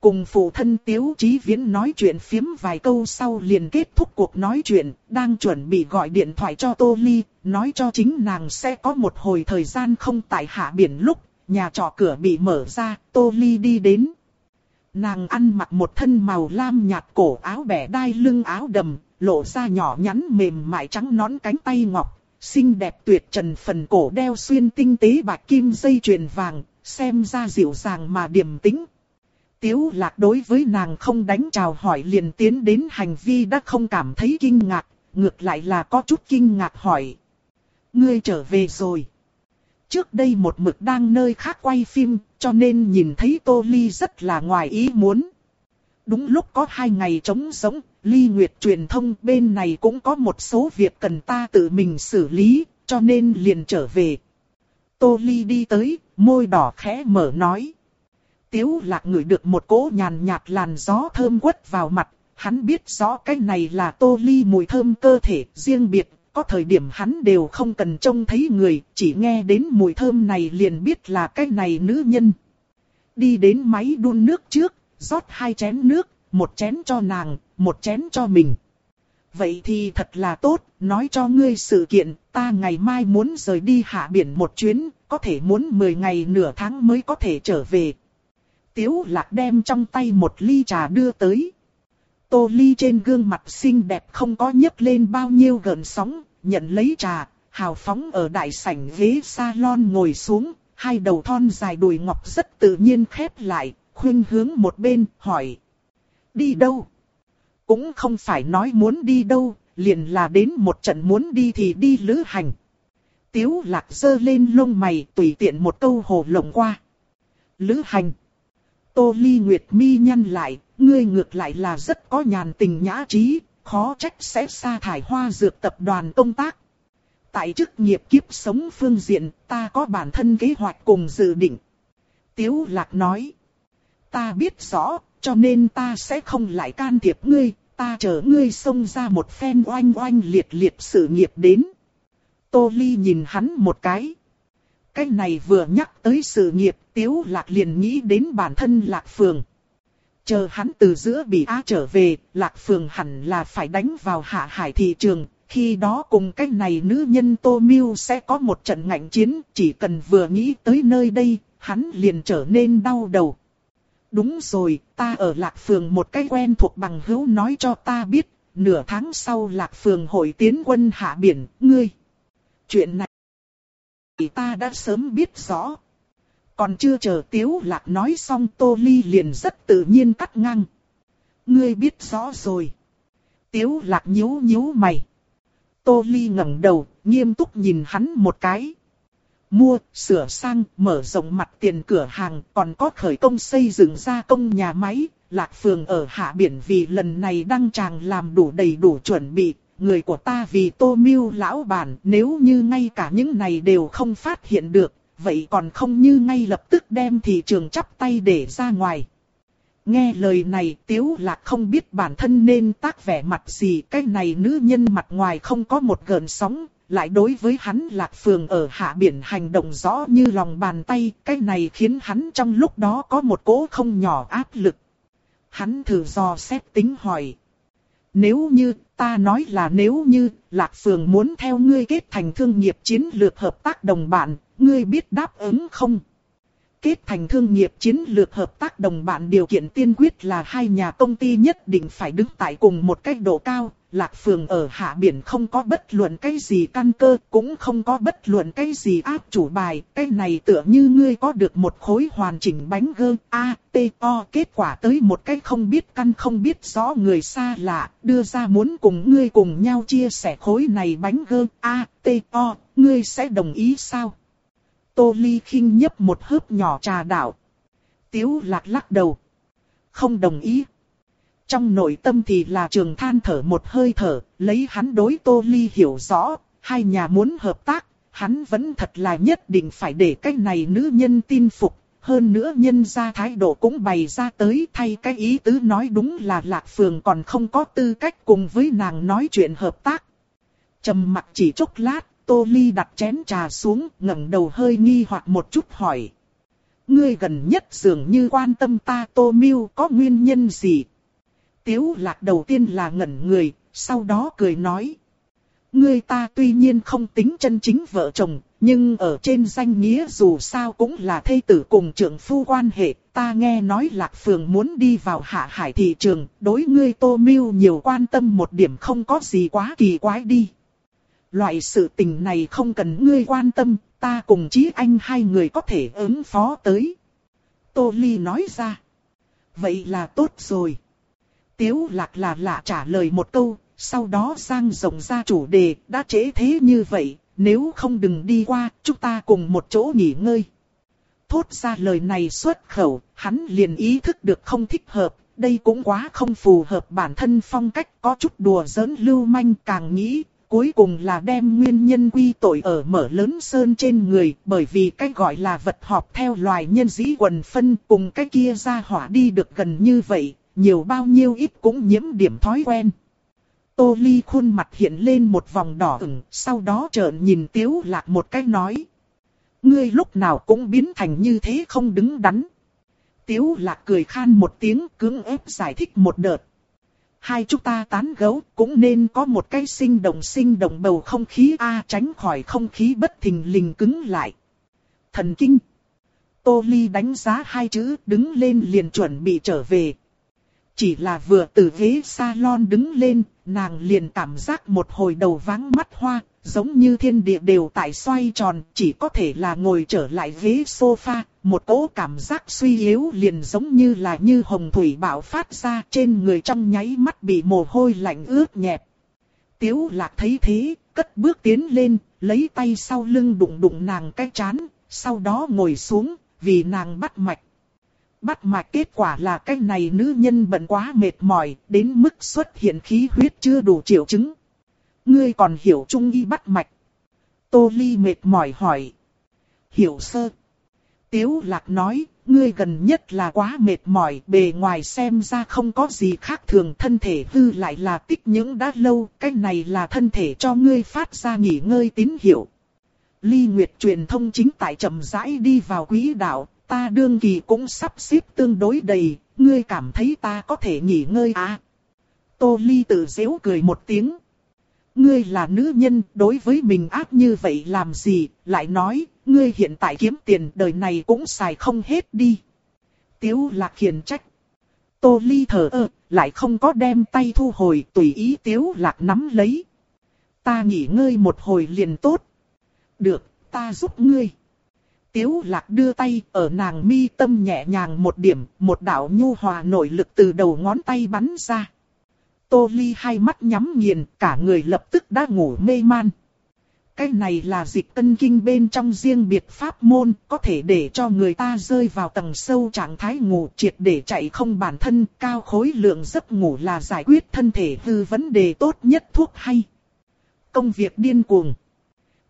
Cùng phụ thân Tiếu Chí Viễn nói chuyện phiếm vài câu sau liền kết thúc cuộc nói chuyện, đang chuẩn bị gọi điện thoại cho Tô Ly, nói cho chính nàng sẽ có một hồi thời gian không tại hạ biển lúc, nhà trọ cửa bị mở ra, Tô Ly đi đến. Nàng ăn mặc một thân màu lam nhạt cổ áo bẻ đai lưng áo đầm, lộ ra nhỏ nhắn mềm mại trắng nón cánh tay ngọc, xinh đẹp tuyệt trần phần cổ đeo xuyên tinh tế bạc kim dây chuyền vàng, xem ra dịu dàng mà điềm tĩnh. Tiếu lạc đối với nàng không đánh chào hỏi liền tiến đến hành vi đã không cảm thấy kinh ngạc, ngược lại là có chút kinh ngạc hỏi. Ngươi trở về rồi. Trước đây một mực đang nơi khác quay phim, cho nên nhìn thấy Tô Ly rất là ngoài ý muốn. Đúng lúc có hai ngày trống sống, Ly Nguyệt truyền thông bên này cũng có một số việc cần ta tự mình xử lý, cho nên liền trở về. Tô Ly đi tới, môi đỏ khẽ mở nói. Tiếu lạc ngửi được một cỗ nhàn nhạt làn gió thơm quất vào mặt, hắn biết rõ cái này là Tô Ly mùi thơm cơ thể riêng biệt, có thời điểm hắn đều không cần trông thấy người, chỉ nghe đến mùi thơm này liền biết là cái này nữ nhân. Đi đến máy đun nước trước, rót hai chén nước, một chén cho nàng, một chén cho mình. Vậy thì thật là tốt, nói cho ngươi sự kiện, ta ngày mai muốn rời đi hạ biển một chuyến, có thể muốn 10 ngày nửa tháng mới có thể trở về. Tiếu lạc đem trong tay một ly trà đưa tới. Tô ly trên gương mặt xinh đẹp không có nhấc lên bao nhiêu gần sóng, nhận lấy trà, hào phóng ở đại sảnh ghế salon ngồi xuống, hai đầu thon dài đùi ngọc rất tự nhiên khép lại, khuyên hướng một bên, hỏi. Đi đâu? Cũng không phải nói muốn đi đâu, liền là đến một trận muốn đi thì đi lữ hành. Tiếu lạc dơ lên lông mày tùy tiện một câu hồ lộng qua. Lữ hành. Tô Ly Nguyệt mi nhăn lại, ngươi ngược lại là rất có nhàn tình nhã trí, khó trách sẽ sa thải hoa dược tập đoàn công tác. Tại chức nghiệp kiếp sống phương diện, ta có bản thân kế hoạch cùng dự định. Tiếu lạc nói. Ta biết rõ, cho nên ta sẽ không lại can thiệp ngươi, ta chờ ngươi xông ra một phen oanh oanh liệt liệt sự nghiệp đến. Tô Ly nhìn hắn một cái. Cái này vừa nhắc tới sự nghiệp, Tiếu Lạc liền nghĩ đến bản thân Lạc Phường. Chờ hắn từ giữa bị á trở về, Lạc Phường hẳn là phải đánh vào hạ hải thị trường. Khi đó cùng cái này nữ nhân Tô Miêu sẽ có một trận ngạnh chiến, chỉ cần vừa nghĩ tới nơi đây, hắn liền trở nên đau đầu. Đúng rồi, ta ở Lạc Phường một cái quen thuộc bằng hữu nói cho ta biết, nửa tháng sau Lạc Phường hội tiến quân hạ biển, ngươi. Chuyện này ta đã sớm biết rõ. Còn chưa chờ Tiếu Lạc nói xong Tô Ly liền rất tự nhiên cắt ngang. Ngươi biết rõ rồi. Tiếu Lạc nhíu nhíu mày. Tô Ly ngẩng đầu, nghiêm túc nhìn hắn một cái. Mua, sửa sang, mở rộng mặt tiền cửa hàng, còn có khởi công xây dựng gia công nhà máy. Lạc Phường ở hạ biển vì lần này đăng tràng làm đủ đầy đủ chuẩn bị, người của ta vì tô mưu lão bản nếu như ngay cả những này đều không phát hiện được, vậy còn không như ngay lập tức đem thị trường chắp tay để ra ngoài. Nghe lời này tiếu lạc không biết bản thân nên tác vẻ mặt gì cái này nữ nhân mặt ngoài không có một gợn sóng, lại đối với hắn lạc phường ở hạ biển hành động rõ như lòng bàn tay, cái này khiến hắn trong lúc đó có một cỗ không nhỏ áp lực. Hắn thử do xét tính hỏi. Nếu như, ta nói là nếu như, Lạc Phường muốn theo ngươi kết thành thương nghiệp chiến lược hợp tác đồng bạn, ngươi biết đáp ứng không? Kết thành thương nghiệp chiến lược hợp tác đồng bạn điều kiện tiên quyết là hai nhà công ty nhất định phải đứng tại cùng một cách độ cao, Lạc Phường ở hạ biển không có bất luận cái gì căn cơ, cũng không có bất luận cái gì áp chủ bài, cái này tựa như ngươi có được một khối hoàn chỉnh bánh gơ, A, T, O, kết quả tới một cái không biết căn không biết rõ người xa lạ, đưa ra muốn cùng ngươi cùng nhau chia sẻ khối này bánh gơ, A, T, O, ngươi sẽ đồng ý sao? Tô Ly khinh nhấp một hớp nhỏ trà đạo. Tiếu lạc lắc đầu. Không đồng ý. Trong nội tâm thì là trường than thở một hơi thở, lấy hắn đối Tô Ly hiểu rõ, hai nhà muốn hợp tác, hắn vẫn thật là nhất định phải để cái này nữ nhân tin phục. Hơn nữa nhân ra thái độ cũng bày ra tới thay cái ý tứ nói đúng là Lạc Phường còn không có tư cách cùng với nàng nói chuyện hợp tác. trầm mặt chỉ chốc lát, Tô Ly đặt chén trà xuống, ngẩng đầu hơi nghi hoặc một chút hỏi. Ngươi gần nhất dường như quan tâm ta Tô Miêu có nguyên nhân gì? Tiếu lạc đầu tiên là ngẩn người, sau đó cười nói. Ngươi ta tuy nhiên không tính chân chính vợ chồng, nhưng ở trên danh nghĩa dù sao cũng là thê tử cùng trưởng phu quan hệ, ta nghe nói Lạc Phường muốn đi vào hạ hải thị trường, đối ngươi Tô Miêu nhiều quan tâm một điểm không có gì quá kỳ quái đi. Loại sự tình này không cần ngươi quan tâm, ta cùng chí anh hai người có thể ứng phó tới. Tô Ly nói ra. Vậy là tốt rồi. Tiếu lạc là lạ trả lời một câu, sau đó sang rộng ra chủ đề, đã trễ thế như vậy, nếu không đừng đi qua, chúng ta cùng một chỗ nghỉ ngơi. Thốt ra lời này xuất khẩu, hắn liền ý thức được không thích hợp, đây cũng quá không phù hợp bản thân phong cách có chút đùa giỡn lưu manh càng nghĩ, cuối cùng là đem nguyên nhân quy tội ở mở lớn sơn trên người, bởi vì cái gọi là vật họp theo loài nhân dĩ quần phân cùng cái kia ra hỏa đi được gần như vậy, nhiều bao nhiêu ít cũng nhiễm điểm thói quen. Tô Ly khuôn mặt hiện lên một vòng đỏ ửng, sau đó trợn nhìn Tiếu Lạc một cái nói. Ngươi lúc nào cũng biến thành như thế không đứng đắn. Tiếu Lạc cười khan một tiếng cưỡng ép giải thích một đợt hai chúng ta tán gẫu cũng nên có một cái sinh động sinh động bầu không khí a à, tránh khỏi không khí bất thình lình cứng lại. Thần kinh. Tô Ly đánh giá hai chữ đứng lên liền chuẩn bị trở về. Chỉ là vừa từ ghế salon đứng lên, nàng liền cảm giác một hồi đầu váng mắt hoa, giống như thiên địa đều tại xoay tròn, chỉ có thể là ngồi trở lại ghế sofa, một cỗ cảm giác suy yếu liền giống như là như hồng thủy bạo phát ra trên người trong nháy mắt bị mồ hôi lạnh ướt nhẹp. Tiếu lạc thấy thế, cất bước tiến lên, lấy tay sau lưng đụng đụng nàng cái chán, sau đó ngồi xuống, vì nàng bắt mạch. Bắt mạch kết quả là cái này nữ nhân bận quá mệt mỏi, đến mức xuất hiện khí huyết chưa đủ triệu chứng. Ngươi còn hiểu trung y bắt mạch. Tô Ly mệt mỏi hỏi. Hiểu sơ. Tiếu lạc nói, ngươi gần nhất là quá mệt mỏi, bề ngoài xem ra không có gì khác thường, thân thể hư lại là tích những đã lâu, cái này là thân thể cho ngươi phát ra nghỉ ngơi tín hiệu. Ly Nguyệt truyền thông chính tại chậm rãi đi vào quỹ đạo, ta đương kỳ cũng sắp xếp tương đối đầy, ngươi cảm thấy ta có thể nghỉ ngơi à? Tô Ly tự dễu cười một tiếng. Ngươi là nữ nhân, đối với mình ác như vậy làm gì, lại nói, ngươi hiện tại kiếm tiền đời này cũng xài không hết đi. Tiếu lạc khiển trách. Tô Ly thở ơ, lại không có đem tay thu hồi, tùy ý Tiếu lạc nắm lấy. Ta nghỉ ngơi một hồi liền tốt. Được, ta giúp ngươi. Tiếu lạc đưa tay ở nàng mi tâm nhẹ nhàng một điểm, một đạo nhu hòa nội lực từ đầu ngón tay bắn ra. Tô Ly hai mắt nhắm nghiền, cả người lập tức đã ngủ mê man. Cái này là dịch tân kinh bên trong riêng biệt pháp môn, có thể để cho người ta rơi vào tầng sâu trạng thái ngủ triệt để chạy không bản thân, cao khối lượng giấc ngủ là giải quyết thân thể hư vấn đề tốt nhất thuốc hay. Công việc điên cuồng.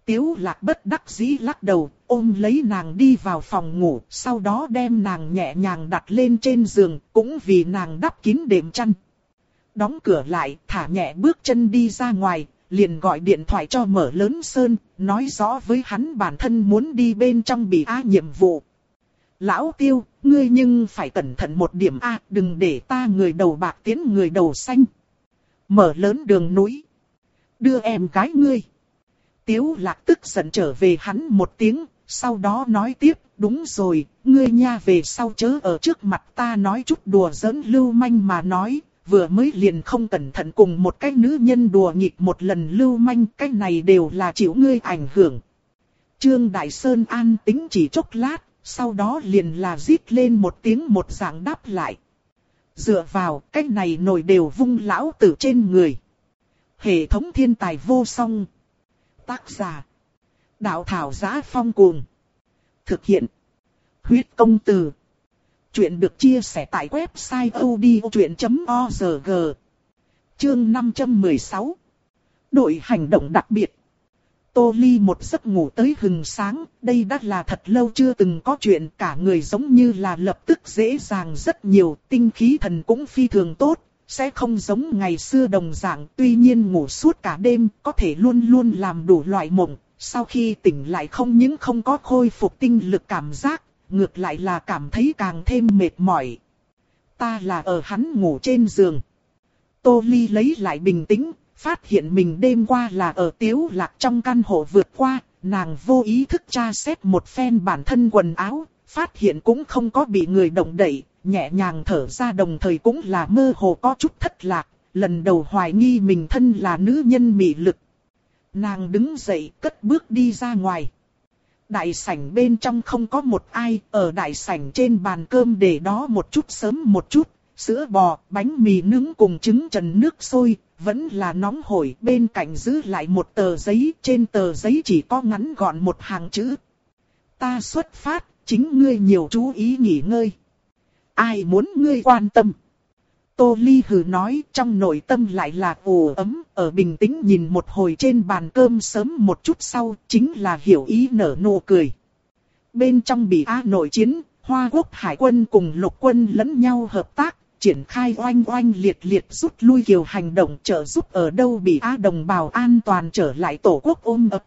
Tiếu lạc bất đắc dĩ lắc đầu, ôm lấy nàng đi vào phòng ngủ, sau đó đem nàng nhẹ nhàng đặt lên trên giường, cũng vì nàng đắp kín đệm chăn. Đóng cửa lại, thả nhẹ bước chân đi ra ngoài, liền gọi điện thoại cho mở lớn sơn, nói rõ với hắn bản thân muốn đi bên trong bị A nhiệm vụ. Lão tiêu, ngươi nhưng phải cẩn thận một điểm A, đừng để ta người đầu bạc tiến người đầu xanh. Mở lớn đường núi. Đưa em gái ngươi. Tiếu lạc tức giận trở về hắn một tiếng, sau đó nói tiếp, đúng rồi, ngươi nha về sau chớ ở trước mặt ta nói chút đùa giỡn lưu manh mà nói, vừa mới liền không cẩn thận cùng một cái nữ nhân đùa nghịch một lần lưu manh, cái này đều là chịu ngươi ảnh hưởng. Trương Đại Sơn an tính chỉ chốc lát, sau đó liền là rít lên một tiếng một dạng đáp lại. Dựa vào, cái này nổi đều vung lão tử trên người. Hệ thống thiên tài vô song. Tác giả. Đạo thảo giá phong cuồng. Thực hiện. Huyết công từ. Chuyện được chia sẻ tại website odchuyện.org Chương 516 Đội hành động đặc biệt Tô Ly một giấc ngủ tới hừng sáng, đây đã là thật lâu chưa từng có chuyện cả người giống như là lập tức dễ dàng rất nhiều, tinh khí thần cũng phi thường tốt, sẽ không giống ngày xưa đồng dạng, tuy nhiên ngủ suốt cả đêm, có thể luôn luôn làm đủ loại mộng, sau khi tỉnh lại không những không có khôi phục tinh lực cảm giác, ngược lại là cảm thấy càng thêm mệt mỏi. Ta là ở hắn ngủ trên giường. Tô Ly lấy lại bình tĩnh, phát hiện mình đêm qua là ở tiếu lạc trong căn hộ vượt qua, nàng vô ý thức tra xét một phen bản thân quần áo, phát hiện cũng không có bị người động đậy, nhẹ nhàng thở ra đồng thời cũng là mơ hồ có chút thất lạc, lần đầu hoài nghi mình thân là nữ nhân mị lực. Nàng đứng dậy cất bước đi ra ngoài. Đại sảnh bên trong không có một ai, ở đại sảnh trên bàn cơm để đó một chút sớm một chút, sữa bò, bánh mì nướng cùng trứng trần nước sôi, vẫn là nóng hổi, bên cạnh giữ lại một tờ giấy, trên tờ giấy chỉ có ngắn gọn một hàng chữ. Ta xuất phát, chính ngươi nhiều chú ý nghỉ ngơi. Ai muốn ngươi quan tâm? Tô Ly hừ nói trong nội tâm lại là ồ ấm, ở bình tĩnh nhìn một hồi trên bàn cơm sớm một chút sau, chính là hiểu ý nở nụ cười. Bên trong bị A nội chiến, Hoa Quốc Hải quân cùng lục quân lẫn nhau hợp tác, triển khai oanh oanh liệt liệt rút lui kiều hành động trợ giúp ở đâu bị A đồng bào an toàn trở lại tổ quốc ôm ập.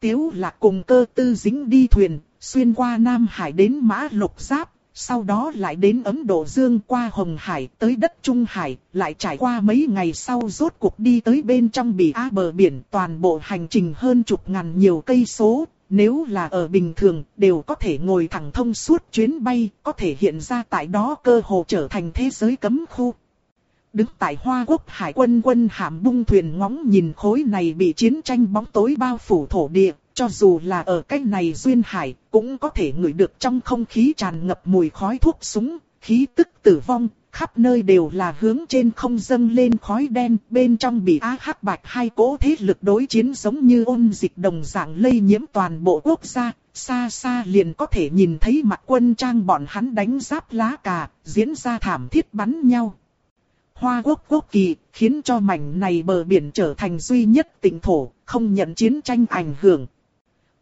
Tiếu lạc cùng cơ tư dính đi thuyền, xuyên qua Nam Hải đến Mã Lục Giáp, sau đó lại đến Ấn Độ Dương qua Hồng Hải tới đất Trung Hải, lại trải qua mấy ngày sau rốt cuộc đi tới bên trong bỉ á bờ biển toàn bộ hành trình hơn chục ngàn nhiều cây số. Nếu là ở bình thường, đều có thể ngồi thẳng thông suốt chuyến bay, có thể hiện ra tại đó cơ hồ trở thành thế giới cấm khu. Đứng tại Hoa Quốc Hải quân quân hàm bung thuyền ngóng nhìn khối này bị chiến tranh bóng tối bao phủ thổ địa, cho dù là ở cách này duyên hải, cũng có thể ngửi được trong không khí tràn ngập mùi khói thuốc súng, khí tức tử vong, khắp nơi đều là hướng trên không dâng lên khói đen, bên trong bị á hắc bạch hai cỗ thế lực đối chiến giống như ôn dịch đồng dạng lây nhiễm toàn bộ quốc gia, xa xa liền có thể nhìn thấy mặt quân trang bọn hắn đánh giáp lá cà, diễn ra thảm thiết bắn nhau. Hoa quốc quốc kỳ, khiến cho mảnh này bờ biển trở thành duy nhất tỉnh thổ, không nhận chiến tranh ảnh hưởng,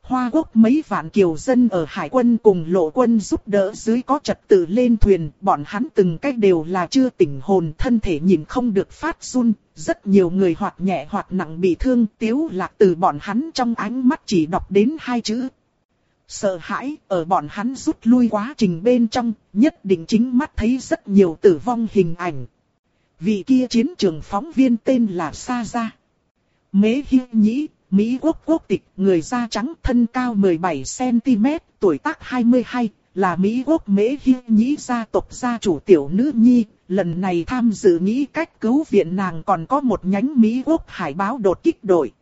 Hoa quốc mấy vạn kiều dân ở hải quân cùng lộ quân giúp đỡ dưới có trật tự lên thuyền, bọn hắn từng cách đều là chưa tỉnh hồn thân thể nhìn không được phát run, rất nhiều người hoặc nhẹ hoặc nặng bị thương tiếu lạc từ bọn hắn trong ánh mắt chỉ đọc đến hai chữ. Sợ hãi, ở bọn hắn rút lui quá trình bên trong, nhất định chính mắt thấy rất nhiều tử vong hình ảnh. Vị kia chiến trường phóng viên tên là Sa Gia. Mế Hi Nhĩ, Mỹ quốc quốc tịch, người da trắng thân cao 17cm, tuổi tác 22, là Mỹ quốc Mễ Hi Nhĩ gia tộc gia chủ tiểu nữ nhi, lần này tham dự nghĩ cách cứu viện nàng còn có một nhánh Mỹ quốc hải báo đột kích đội.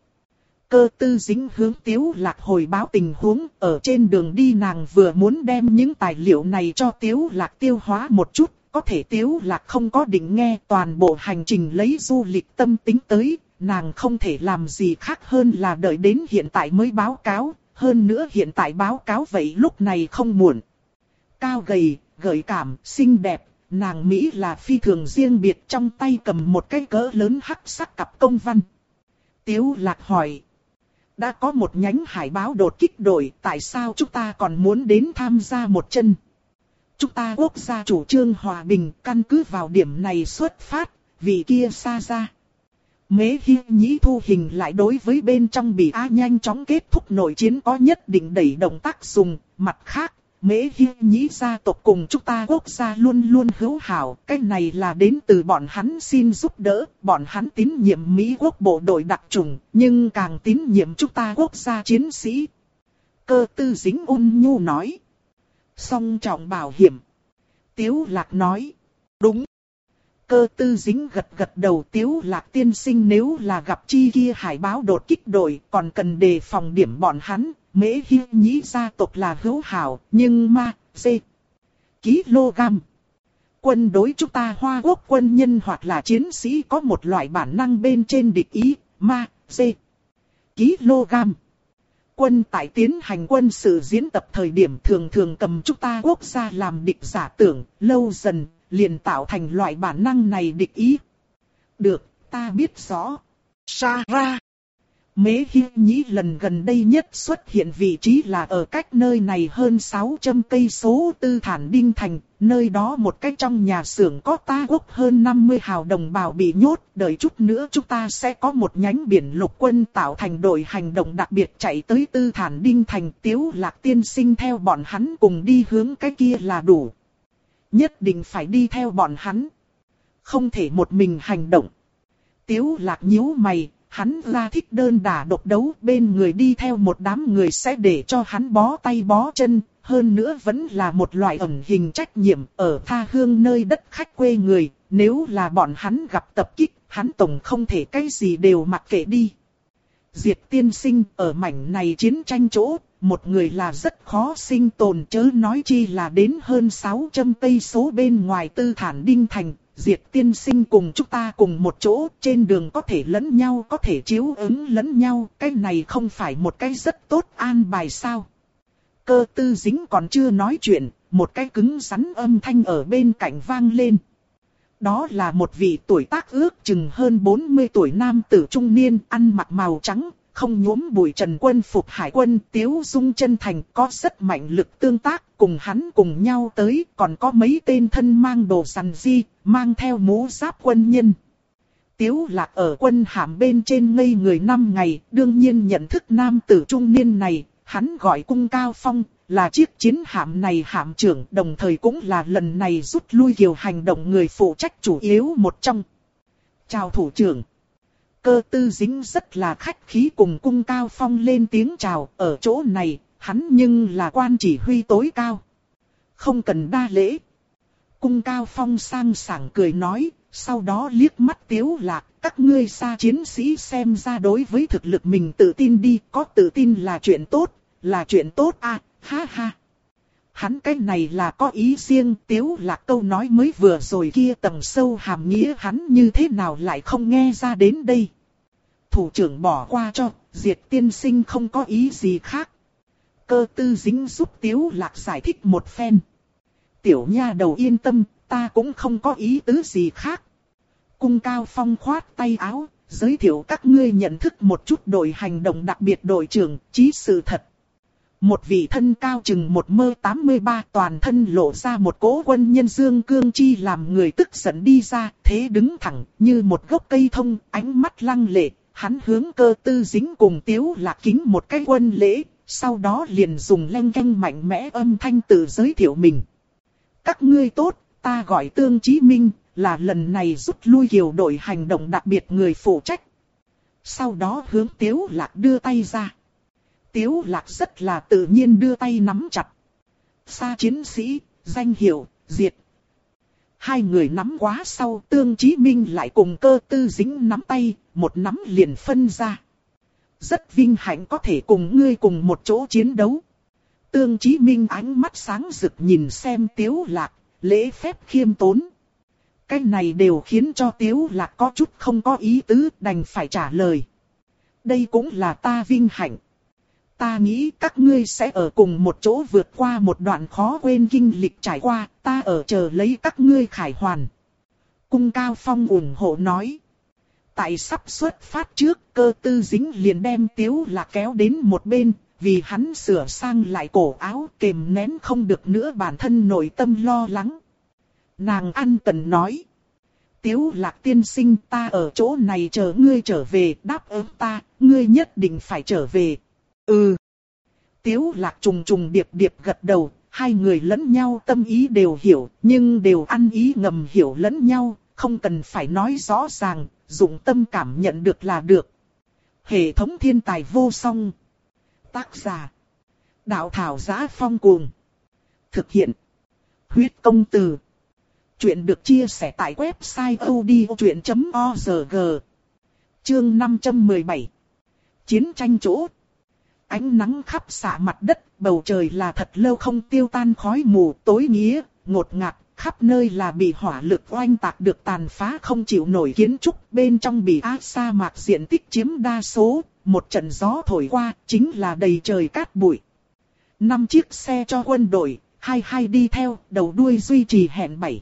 Cơ tư dính hướng Tiếu Lạc hồi báo tình huống, ở trên đường đi nàng vừa muốn đem những tài liệu này cho Tiếu Lạc tiêu hóa một chút, có thể Tiếu Lạc không có định nghe toàn bộ hành trình lấy du lịch tâm tính tới, nàng không thể làm gì khác hơn là đợi đến hiện tại mới báo cáo, hơn nữa hiện tại báo cáo vậy lúc này không muộn. Cao gầy, gợi cảm, xinh đẹp, nàng Mỹ là phi thường riêng biệt trong tay cầm một cái cỡ lớn hắc sắc cặp công văn. Tiếu lạc hỏi. Đã có một nhánh hải báo đột kích đội, tại sao chúng ta còn muốn đến tham gia một chân? Chúng ta quốc gia chủ trương hòa bình, căn cứ vào điểm này xuất phát, vì kia xa ra. Mế Hi Nhĩ thu hình lại đối với bên trong bị A nhanh chóng kết thúc nội chiến có nhất định đẩy động tác dùng, mặt khác, Mễ Hi Nhĩ gia tộc cùng chúng ta quốc gia luôn luôn hữu hảo, cái này là đến từ bọn hắn xin giúp đỡ, bọn hắn tín nhiệm Mỹ quốc bộ đội đặc trùng, nhưng càng tín nhiệm chúng ta quốc gia chiến sĩ. Cơ tư dính ôn nhu nói. Song trọng bảo hiểm. Tiếu lạc nói. Đúng. Cơ tư dính gật gật đầu tiếu lạc tiên sinh nếu là gặp chi kia hải báo đột kích đội còn cần đề phòng điểm bọn hắn, mễ hi nhĩ gia tộc là hữu hảo, nhưng ma, dê, gam. Quân đối chúng ta hoa quốc quân nhân hoặc là chiến sĩ có một loại bản năng bên trên địch ý, ma, dê, gam. Quân tại tiến hành quân sự diễn tập thời điểm thường thường cầm chúng ta quốc gia làm địch giả tưởng, lâu dần liền tạo thành loại bản năng này địch ý. Được, ta biết rõ. Sa ra. Mế Hi Nhĩ lần gần đây nhất xuất hiện vị trí là ở cách nơi này hơn 600 cây số tư thản đinh thành, nơi đó một cách trong nhà xưởng có ta quốc hơn 50 hào đồng bào bị nhốt, đợi chút nữa chúng ta sẽ có một nhánh biển lục quân tạo thành đội hành động đặc biệt chạy tới tư thản đinh thành tiếu lạc tiên sinh theo bọn hắn cùng đi hướng cái kia là đủ nhất định phải đi theo bọn hắn. Không thể một mình hành động. Tiếu lạc nhíu mày, hắn ra thích đơn đả độc đấu bên người đi theo một đám người sẽ để cho hắn bó tay bó chân, hơn nữa vẫn là một loại ẩn hình trách nhiệm ở tha hương nơi đất khách quê người, nếu là bọn hắn gặp tập kích, hắn tổng không thể cái gì đều mặc kệ đi. Diệt tiên sinh ở mảnh này chiến tranh chỗ, một người là rất khó sinh tồn chớ nói chi là đến hơn 600 cây số bên ngoài tư thản đinh thành, diệt tiên sinh cùng chúng ta cùng một chỗ, trên đường có thể lẫn nhau, có thể chiếu ứng lẫn nhau, cái này không phải một cái rất tốt an bài sao. Cơ tư dính còn chưa nói chuyện, một cái cứng rắn âm thanh ở bên cạnh vang lên. Đó là một vị tuổi tác ước chừng hơn 40 tuổi nam tử trung niên, ăn mặc màu trắng, không nhuốm bụi trần quân phục hải quân Tiếu Dung chân thành có rất mạnh lực tương tác, cùng hắn cùng nhau tới, còn có mấy tên thân mang đồ sàn di, mang theo mũ giáp quân nhân. Tiếu lạc ở quân hàm bên trên ngây người năm ngày, đương nhiên nhận thức nam tử trung niên này, hắn gọi cung cao phong, là chiếc chiến hạm này hạm trưởng, đồng thời cũng là lần này rút lui kiều hành động người phụ trách chủ yếu một trong. Chào thủ trưởng cơ tư dính rất là khách khí cùng cung cao phong lên tiếng chào, ở chỗ này, hắn nhưng là quan chỉ huy tối cao. Không cần đa lễ. Cung cao phong sang sảng cười nói, sau đó liếc mắt tiếu lạc, các ngươi xa chiến sĩ xem ra đối với thực lực mình tự tin đi, có tự tin là chuyện tốt, là chuyện tốt à, ha ha. Hắn cái này là có ý riêng, tiếu lạc câu nói mới vừa rồi kia tầng sâu hàm nghĩa hắn như thế nào lại không nghe ra đến đây thủ trưởng bỏ qua cho, diệt tiên sinh không có ý gì khác. Cơ tư dính giúp tiếu lạc giải thích một phen. Tiểu nha đầu yên tâm, ta cũng không có ý tứ gì khác. Cung cao phong khoát tay áo, giới thiệu các ngươi nhận thức một chút đội hành động đặc biệt đội trưởng, chí sự thật. một vị thân cao chừng một mơ 83 toàn thân lộ ra một cỗ quân nhân dương cương chi làm người tức giận đi ra, thế đứng thẳng như một gốc cây thông, ánh mắt lăng lệ, hắn hướng cơ tư dính cùng tiếu lạc kính một cái quân lễ, sau đó liền dùng len canh mạnh mẽ âm thanh tự giới thiệu mình. Các ngươi tốt, ta gọi Tương Chí Minh, là lần này rút lui kiều đội hành động đặc biệt người phụ trách. Sau đó hướng tiếu lạc đưa tay ra. Tiếu lạc rất là tự nhiên đưa tay nắm chặt. Xa chiến sĩ, danh hiệu, diệt. Hai người nắm quá sau tương chí minh lại cùng cơ tư dính nắm tay, một nắm liền phân ra. Rất vinh hạnh có thể cùng ngươi cùng một chỗ chiến đấu. Tương chí minh ánh mắt sáng rực nhìn xem tiếu lạc, lễ phép khiêm tốn. Cái này đều khiến cho tiếu lạc có chút không có ý tứ đành phải trả lời. Đây cũng là ta vinh hạnh. Ta nghĩ các ngươi sẽ ở cùng một chỗ vượt qua một đoạn khó quên kinh lịch trải qua, ta ở chờ lấy các ngươi khải hoàn. Cung Cao Phong ủng hộ nói. Tại sắp xuất phát trước, cơ tư dính liền đem tiếu lạc kéo đến một bên, vì hắn sửa sang lại cổ áo kềm nén không được nữa bản thân nội tâm lo lắng. Nàng ăn cần nói. Tiếu lạc tiên sinh ta ở chỗ này chờ ngươi trở về đáp ứng ta, ngươi nhất định phải trở về. Ừ. Tiếu lạc trùng trùng điệp điệp gật đầu, hai người lẫn nhau tâm ý đều hiểu, nhưng đều ăn ý ngầm hiểu lẫn nhau, không cần phải nói rõ ràng, dụng tâm cảm nhận được là được. Hệ thống thiên tài vô song. Tác giả. Đạo thảo giá phong cuồng. Thực hiện. Huyết công từ. Chuyện được chia sẻ tại website odchuyện.org. Chương 517. Chiến tranh chỗ. Ánh nắng khắp xạ mặt đất, bầu trời là thật lâu không tiêu tan khói mù tối nghĩa, ngột ngạt, khắp nơi là bị hỏa lực oanh tạc được tàn phá không chịu nổi kiến trúc, bên trong bị ác sa mạc diện tích chiếm đa số, một trận gió thổi qua, chính là đầy trời cát bụi. Năm chiếc xe cho quân đội, hai hai đi theo, đầu đuôi duy trì hẹn bảy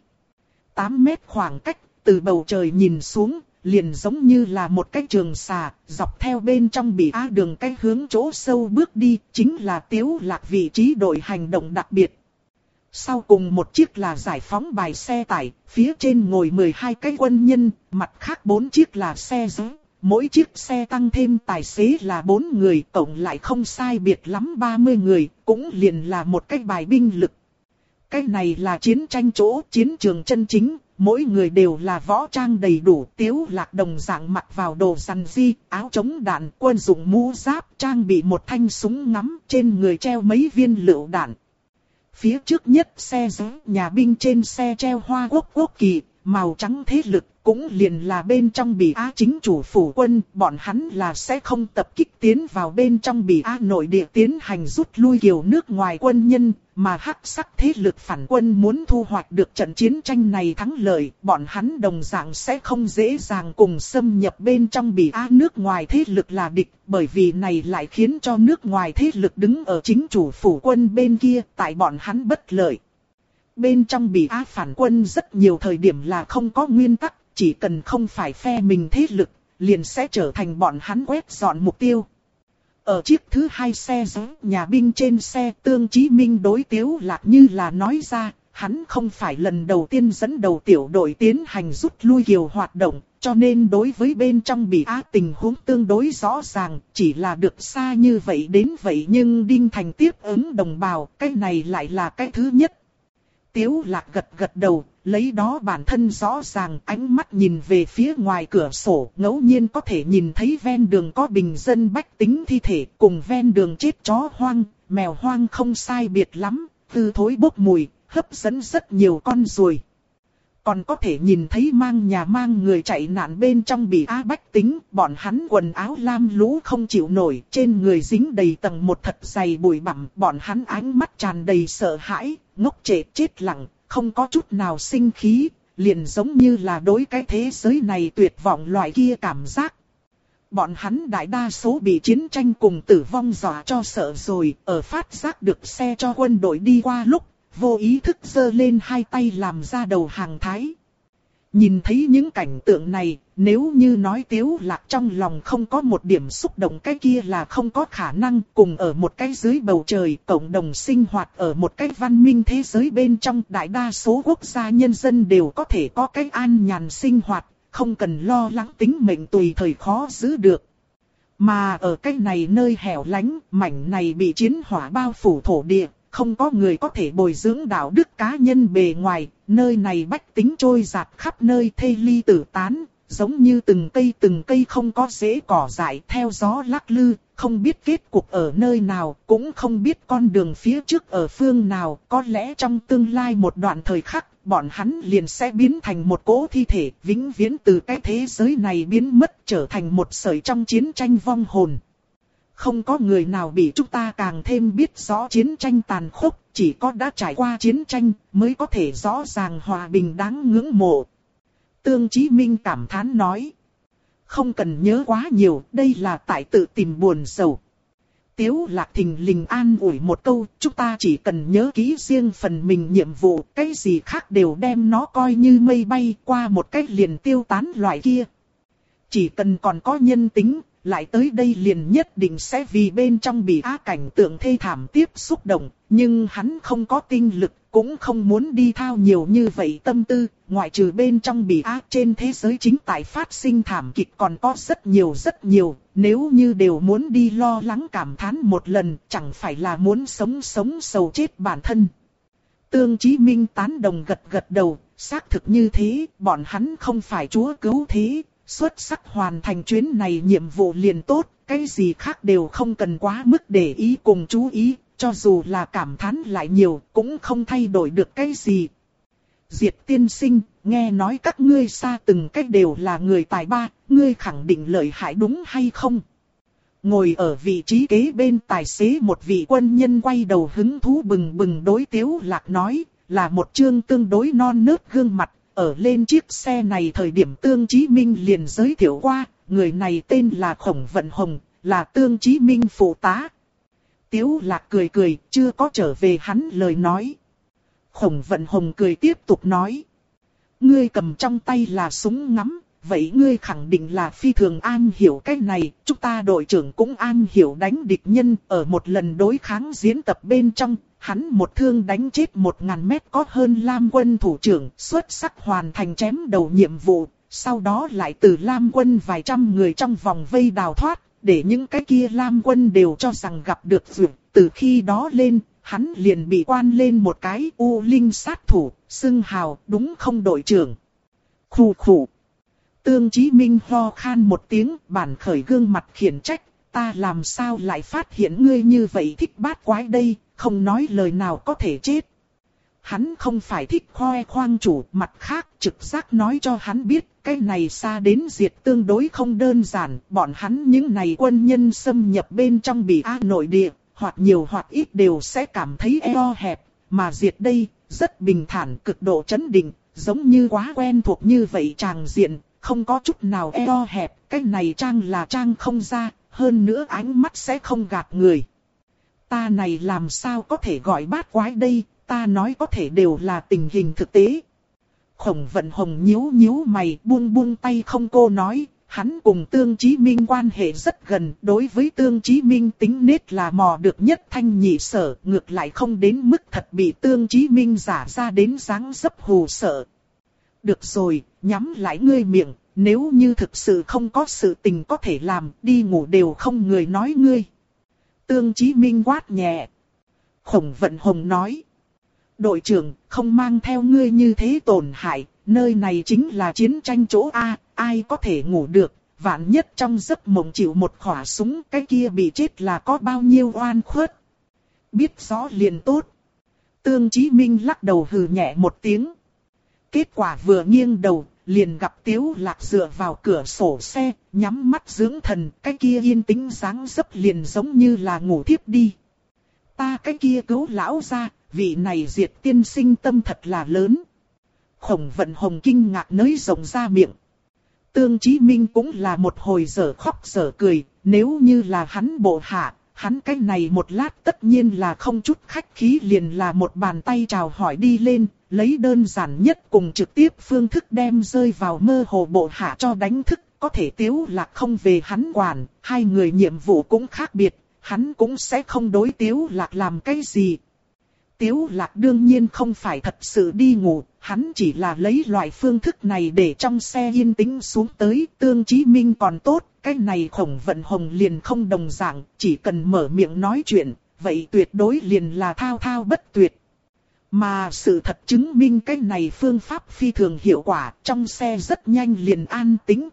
8 mét khoảng cách, từ bầu trời nhìn xuống, liền giống như là một cái trường xà, dọc theo bên trong bị á đường cái hướng chỗ sâu bước đi, chính là tiếu lạc vị trí đội hành động đặc biệt. Sau cùng một chiếc là giải phóng bài xe tải, phía trên ngồi 12 cái quân nhân, mặt khác bốn chiếc là xe giữ. Mỗi chiếc xe tăng thêm tài xế là 4 người, tổng lại không sai biệt lắm 30 người, cũng liền là một cái bài binh lực. Cái này là chiến tranh chỗ, chiến trường chân chính, mỗi người đều là võ trang đầy đủ, tiếu lạc đồng dạng mặc vào đồ săn di, áo chống đạn, quân dụng mũ giáp, trang bị một thanh súng ngắm, trên người treo mấy viên lựu đạn. Phía trước nhất xe giữ nhà binh trên xe treo hoa quốc quốc kỳ, màu trắng thế lực, cũng liền là bên trong bị Á chính chủ phủ quân, bọn hắn là sẽ không tập kích tiến vào bên trong bị Á nội địa tiến hành rút lui kiều nước ngoài quân nhân, mà hắc sắc thế lực phản quân muốn thu hoạch được trận chiến tranh này thắng lợi, bọn hắn đồng dạng sẽ không dễ dàng cùng xâm nhập bên trong bị Á nước ngoài thế lực là địch, bởi vì này lại khiến cho nước ngoài thế lực đứng ở chính chủ phủ quân bên kia, tại bọn hắn bất lợi. Bên trong bị Á phản quân rất nhiều thời điểm là không có nguyên tắc, chỉ cần không phải phe mình thế lực, liền sẽ trở thành bọn hắn quét dọn mục tiêu. Ở chiếc thứ hai xe giống nhà binh trên xe tương chí minh đối tiếu lạc như là nói ra, hắn không phải lần đầu tiên dẫn đầu tiểu đội tiến hành rút lui kiều hoạt động, cho nên đối với bên trong bị á tình huống tương đối rõ ràng, chỉ là được xa như vậy đến vậy nhưng Đinh Thành tiếp ứng đồng bào, cái này lại là cái thứ nhất. Tiếu lạc gật gật đầu, lấy đó bản thân rõ ràng ánh mắt nhìn về phía ngoài cửa sổ, ngẫu nhiên có thể nhìn thấy ven đường có bình dân bách tính thi thể cùng ven đường chết chó hoang, mèo hoang không sai biệt lắm, tư thối bốc mùi, hấp dẫn rất nhiều con ruồi. Còn có thể nhìn thấy mang nhà mang người chạy nạn bên trong bị á bách tính, bọn hắn quần áo lam lũ không chịu nổi, trên người dính đầy tầng một thật dày bụi bặm, bọn hắn ánh mắt tràn đầy sợ hãi, ngốc trệ chết lặng, không có chút nào sinh khí, liền giống như là đối cái thế giới này tuyệt vọng loại kia cảm giác. Bọn hắn đại đa số bị chiến tranh cùng tử vong dọa cho sợ rồi, ở phát giác được xe cho quân đội đi qua lúc, vô ý thức giơ lên hai tay làm ra đầu hàng thái. Nhìn thấy những cảnh tượng này, nếu như nói tiếu lạc trong lòng không có một điểm xúc động cái kia là không có khả năng cùng ở một cái dưới bầu trời cộng đồng sinh hoạt ở một cái văn minh thế giới bên trong đại đa số quốc gia nhân dân đều có thể có cái an nhàn sinh hoạt, không cần lo lắng tính mệnh tùy thời khó giữ được. Mà ở cái này nơi hẻo lánh, mảnh này bị chiến hỏa bao phủ thổ địa, không có người có thể bồi dưỡng đạo đức cá nhân bề ngoài, nơi này bách tính trôi giạt khắp nơi thê ly tử tán, giống như từng cây từng cây không có rễ cỏ dại theo gió lắc lư, không biết kết cục ở nơi nào, cũng không biết con đường phía trước ở phương nào, có lẽ trong tương lai một đoạn thời khắc, bọn hắn liền sẽ biến thành một cỗ thi thể, vĩnh viễn từ cái thế giới này biến mất trở thành một sợi trong chiến tranh vong hồn. Không có người nào bị chúng ta càng thêm biết rõ chiến tranh tàn khốc, chỉ có đã trải qua chiến tranh mới có thể rõ ràng hòa bình đáng ngưỡng mộ. Tương Chí Minh cảm thán nói. Không cần nhớ quá nhiều, đây là tại tự tìm buồn sầu. Tiếu lạc thình lình an ủi một câu, chúng ta chỉ cần nhớ kỹ riêng phần mình nhiệm vụ, cái gì khác đều đem nó coi như mây bay qua một cách liền tiêu tán loại kia. Chỉ cần còn có nhân tính, lại tới đây liền nhất định sẽ vì bên trong bị á cảnh tượng thê thảm tiếp xúc động, nhưng hắn không có tinh lực, cũng không muốn đi thao nhiều như vậy tâm tư, ngoại trừ bên trong bị á trên thế giới chính tại phát sinh thảm kịch còn có rất nhiều rất nhiều, nếu như đều muốn đi lo lắng cảm thán một lần, chẳng phải là muốn sống sống sầu chết bản thân. Tương Chí Minh tán đồng gật gật đầu, xác thực như thế, bọn hắn không phải chúa cứu thế, xuất sắc hoàn thành chuyến này nhiệm vụ liền tốt, cái gì khác đều không cần quá mức để ý cùng chú ý, cho dù là cảm thán lại nhiều cũng không thay đổi được cái gì. Diệt tiên sinh, nghe nói các ngươi xa từng cách đều là người tài ba, ngươi khẳng định lợi hại đúng hay không? Ngồi ở vị trí kế bên tài xế một vị quân nhân quay đầu hứng thú bừng bừng đối tiếu lạc nói, là một chương tương đối non nớt gương mặt, ở lên chiếc xe này thời điểm Tương Chí Minh liền giới thiệu qua, người này tên là Khổng Vận Hồng, là Tương Chí Minh phụ tá. Tiếu lạc cười cười, chưa có trở về hắn lời nói. Khổng Vận Hồng cười tiếp tục nói. Ngươi cầm trong tay là súng ngắm, vậy ngươi khẳng định là phi thường an hiểu cái này, chúng ta đội trưởng cũng an hiểu đánh địch nhân ở một lần đối kháng diễn tập bên trong, hắn một thương đánh chết một ngàn mét có hơn Lam quân thủ trưởng, xuất sắc hoàn thành chém đầu nhiệm vụ, sau đó lại từ Lam quân vài trăm người trong vòng vây đào thoát, để những cái kia Lam quân đều cho rằng gặp được vượt, từ khi đó lên, hắn liền bị quan lên một cái U Linh sát thủ, xưng hào, đúng không đội trưởng. Khủ khủ. Tương Chí Minh ho khan một tiếng, bản khởi gương mặt khiển trách, ta làm sao lại phát hiện ngươi như vậy thích bát quái đây, không nói lời nào có thể chết. Hắn không phải thích khoe khoang chủ, mặt khác trực giác nói cho hắn biết, cái này xa đến diệt tương đối không đơn giản, bọn hắn những này quân nhân xâm nhập bên trong bị A nội địa, hoặc nhiều hoặc ít đều sẽ cảm thấy eo hẹp, mà diệt đây, rất bình thản cực độ chấn định, giống như quá quen thuộc như vậy chàng diện, không có chút nào eo hẹp, cái này trang là trang không ra, hơn nữa ánh mắt sẽ không gạt người. Ta này làm sao có thể gọi bát quái đây, ta nói có thể đều là tình hình thực tế. Khổng vận hồng nhíu nhíu mày buông buông tay không cô nói, hắn cùng Tương Chí Minh quan hệ rất gần, đối với Tương Chí Minh tính nết là mò được nhất thanh nhị sở, ngược lại không đến mức thật bị Tương Chí Minh giả ra đến dáng dấp hù sợ. Được rồi, nhắm lại ngươi miệng, nếu như thực sự không có sự tình có thể làm, đi ngủ đều không người nói ngươi. Tương Chí Minh quát nhẹ. Khổng Vận Hồng nói. Đội trưởng, không mang theo ngươi như thế tổn hại, nơi này chính là chiến tranh chỗ A, ai có thể ngủ được, vạn nhất trong giấc mộng chịu một khỏa súng, cái kia bị chết là có bao nhiêu oan khuất. Biết rõ liền tốt. Tương Chí Minh lắc đầu hừ nhẹ một tiếng. Kết quả vừa nghiêng đầu, liền gặp Tiếu Lạc dựa vào cửa sổ xe, nhắm mắt dưỡng thần, cái kia yên tĩnh sáng dấp liền giống như là ngủ thiếp đi. Ta cái kia cứu lão ra, vị này diệt tiên sinh tâm thật là lớn. Khổng vận hồng kinh ngạc nới rộng ra miệng. Tương Chí Minh cũng là một hồi giờ khóc giờ cười, nếu như là hắn bộ hạ, hắn cái này một lát tất nhiên là không chút khách khí liền là một bàn tay chào hỏi đi lên, lấy đơn giản nhất cùng trực tiếp phương thức đem rơi vào mơ hồ bộ hạ cho đánh thức, có thể tiếu lạc không về hắn quản, hai người nhiệm vụ cũng khác biệt, hắn cũng sẽ không đối tiếu lạc làm cái gì. Tiếu lạc đương nhiên không phải thật sự đi ngủ, hắn chỉ là lấy loại phương thức này để trong xe yên tĩnh xuống tới, tương chí minh còn tốt, cái này khổng vận hồng liền không đồng dạng, chỉ cần mở miệng nói chuyện, vậy tuyệt đối liền là thao thao bất tuyệt. Mà sự thật chứng minh cái này phương pháp phi thường hiệu quả, trong xe rất nhanh liền an tĩnh.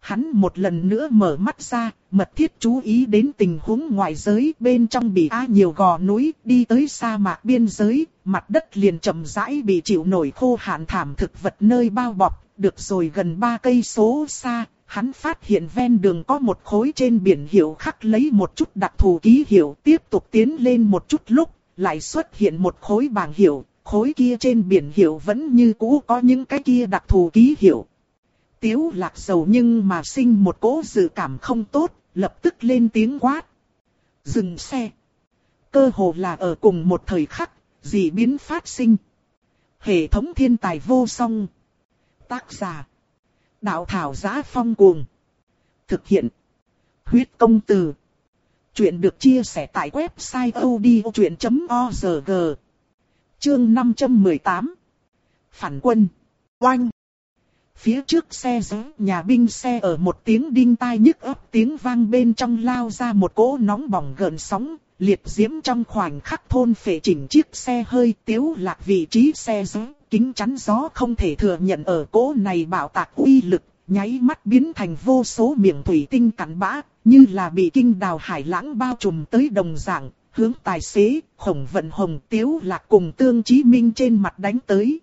Hắn một lần nữa mở mắt ra, mật thiết chú ý đến tình huống ngoại giới bên trong bị á nhiều gò núi, đi tới sa mạc biên giới, mặt đất liền chậm rãi bị chịu nổi khô hạn thảm thực vật nơi bao bọc, được rồi gần ba cây số xa, hắn phát hiện ven đường có một khối trên biển hiệu khắc lấy một chút đặc thù ký hiệu tiếp tục tiến lên một chút lúc, lại xuất hiện một khối bảng hiệu, khối kia trên biển hiệu vẫn như cũ có những cái kia đặc thù ký hiệu. Tiếu lạc sầu nhưng mà sinh một cố dự cảm không tốt, lập tức lên tiếng quát. Dừng xe. Cơ hồ là ở cùng một thời khắc, dị biến phát sinh. Hệ thống thiên tài vô song. Tác giả. Đạo thảo giá phong cuồng. Thực hiện. Huyết công từ. Chuyện được chia sẻ tại website odchuyện.org. Chương 518. Phản quân. Oanh. Phía trước xe gió nhà binh xe ở một tiếng đinh tai nhức ấp tiếng vang bên trong lao ra một cỗ nóng bỏng gợn sóng, liệt diễm trong khoảnh khắc thôn phệ chỉnh chiếc xe hơi tiếu lạc vị trí xe gió, kính chắn gió không thể thừa nhận ở cỗ này bảo tạc uy lực, nháy mắt biến thành vô số miệng thủy tinh cắn bã, như là bị kinh đào hải lãng bao trùm tới đồng dạng, hướng tài xế, khổng vận hồng tiếu lạc cùng tương chí minh trên mặt đánh tới.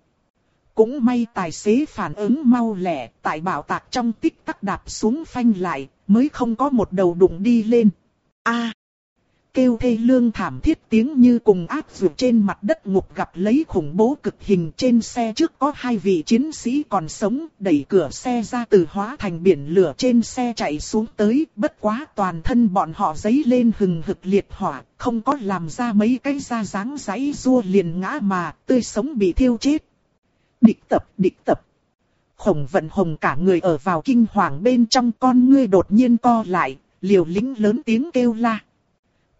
Cũng may tài xế phản ứng mau lẹ, tại bảo tạc trong tích tắc đạp xuống phanh lại, mới không có một đầu đụng đi lên. A kêu thê lương thảm thiết tiếng như cùng áp dược trên mặt đất ngục gặp lấy khủng bố cực hình trên xe trước có hai vị chiến sĩ còn sống, đẩy cửa xe ra từ hóa thành biển lửa trên xe chạy xuống tới, bất quá toàn thân bọn họ giấy lên hừng hực liệt hỏa, không có làm ra mấy cái da dáng giấy rua liền ngã mà, tươi sống bị thiêu chết. Địch tập, địch tập. Khổng vận hồng cả người ở vào kinh hoàng bên trong con ngươi đột nhiên co lại, liều lĩnh lớn tiếng kêu la.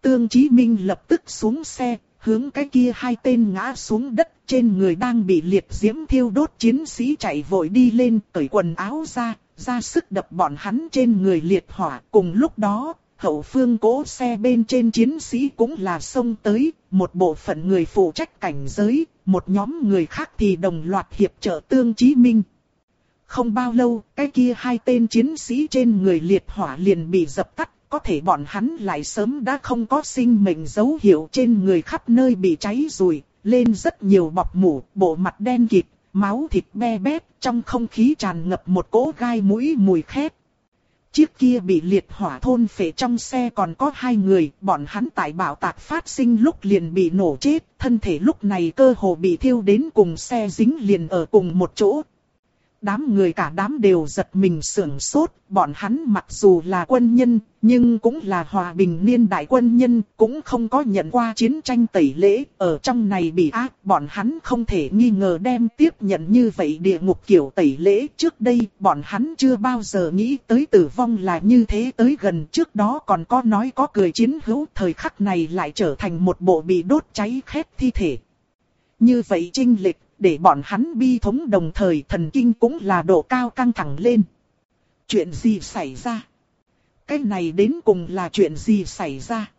Tương Chí Minh lập tức xuống xe, hướng cái kia hai tên ngã xuống đất trên người đang bị liệt diễm thiêu đốt chiến sĩ chạy vội đi lên cởi quần áo ra, ra sức đập bọn hắn trên người liệt hỏa. Cùng lúc đó, hậu phương cố xe bên trên chiến sĩ cũng là xông tới, một bộ phận người phụ trách cảnh giới, một nhóm người khác thì đồng loạt hiệp trợ Tương Chí Minh. Không bao lâu, cái kia hai tên chiến sĩ trên người liệt hỏa liền bị dập tắt, có thể bọn hắn lại sớm đã không có sinh mệnh dấu hiệu trên người khắp nơi bị cháy rùi, lên rất nhiều bọc mủ, bộ mặt đen kịt, máu thịt be bét, trong không khí tràn ngập một cỗ gai mũi mùi khét. Chiếc kia bị liệt hỏa thôn phệ trong xe còn có hai người, bọn hắn tại bảo tạc phát sinh lúc liền bị nổ chết, thân thể lúc này cơ hồ bị thiêu đến cùng xe dính liền ở cùng một chỗ, Đám người cả đám đều giật mình sưởng sốt, bọn hắn mặc dù là quân nhân, nhưng cũng là hòa bình niên đại quân nhân, cũng không có nhận qua chiến tranh tẩy lễ, ở trong này bị ác, bọn hắn không thể nghi ngờ đem tiếp nhận như vậy địa ngục kiểu tẩy lễ. Trước đây, bọn hắn chưa bao giờ nghĩ tới tử vong là như thế tới gần, trước đó còn có nói có cười chiến hữu, thời khắc này lại trở thành một bộ bị đốt cháy khét thi thể. Như vậy trinh lịch để bọn hắn bi thống đồng thời thần kinh cũng là độ cao căng thẳng lên. Chuyện gì xảy ra? Cái này đến cùng là chuyện gì xảy ra?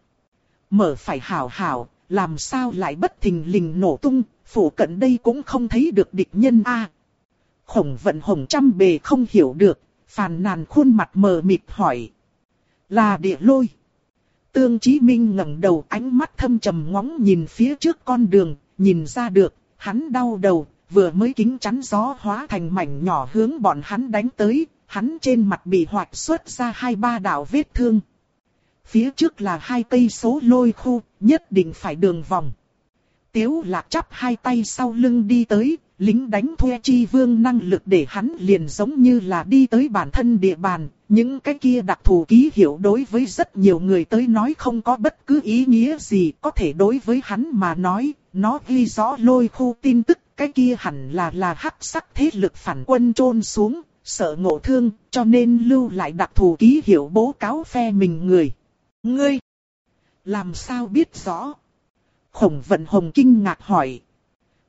Mở phải hảo hảo, làm sao lại bất thình lình nổ tung, phủ cận đây cũng không thấy được địch nhân a. Khổng vận hồng trăm bề không hiểu được, phàn nàn khuôn mặt mờ mịt hỏi. Là địa lôi. Tương Chí Minh ngẩng đầu ánh mắt thâm trầm ngóng nhìn phía trước con đường, nhìn ra được, hắn đau đầu, vừa mới kính chắn gió hóa thành mảnh nhỏ hướng bọn hắn đánh tới, hắn trên mặt bị hoạch xuất ra hai ba đạo vết thương. Phía trước là hai cây số lôi khu, nhất định phải đường vòng. Tiếu lạc chắp hai tay sau lưng đi tới, lính đánh thuê chi vương năng lực để hắn liền giống như là đi tới bản thân địa bàn. Những cái kia đặc thù ký hiệu đối với rất nhiều người tới nói không có bất cứ ý nghĩa gì, có thể đối với hắn mà nói, nó ghi rõ lôi khu tin tức, cái kia hẳn là là hắc sắc thế lực phản quân trôn xuống, sợ ngộ thương, cho nên lưu lại đặc thù ký hiệu bố cáo phe mình người. Ngươi, làm sao biết rõ? Khổng vận hồng kinh ngạc hỏi.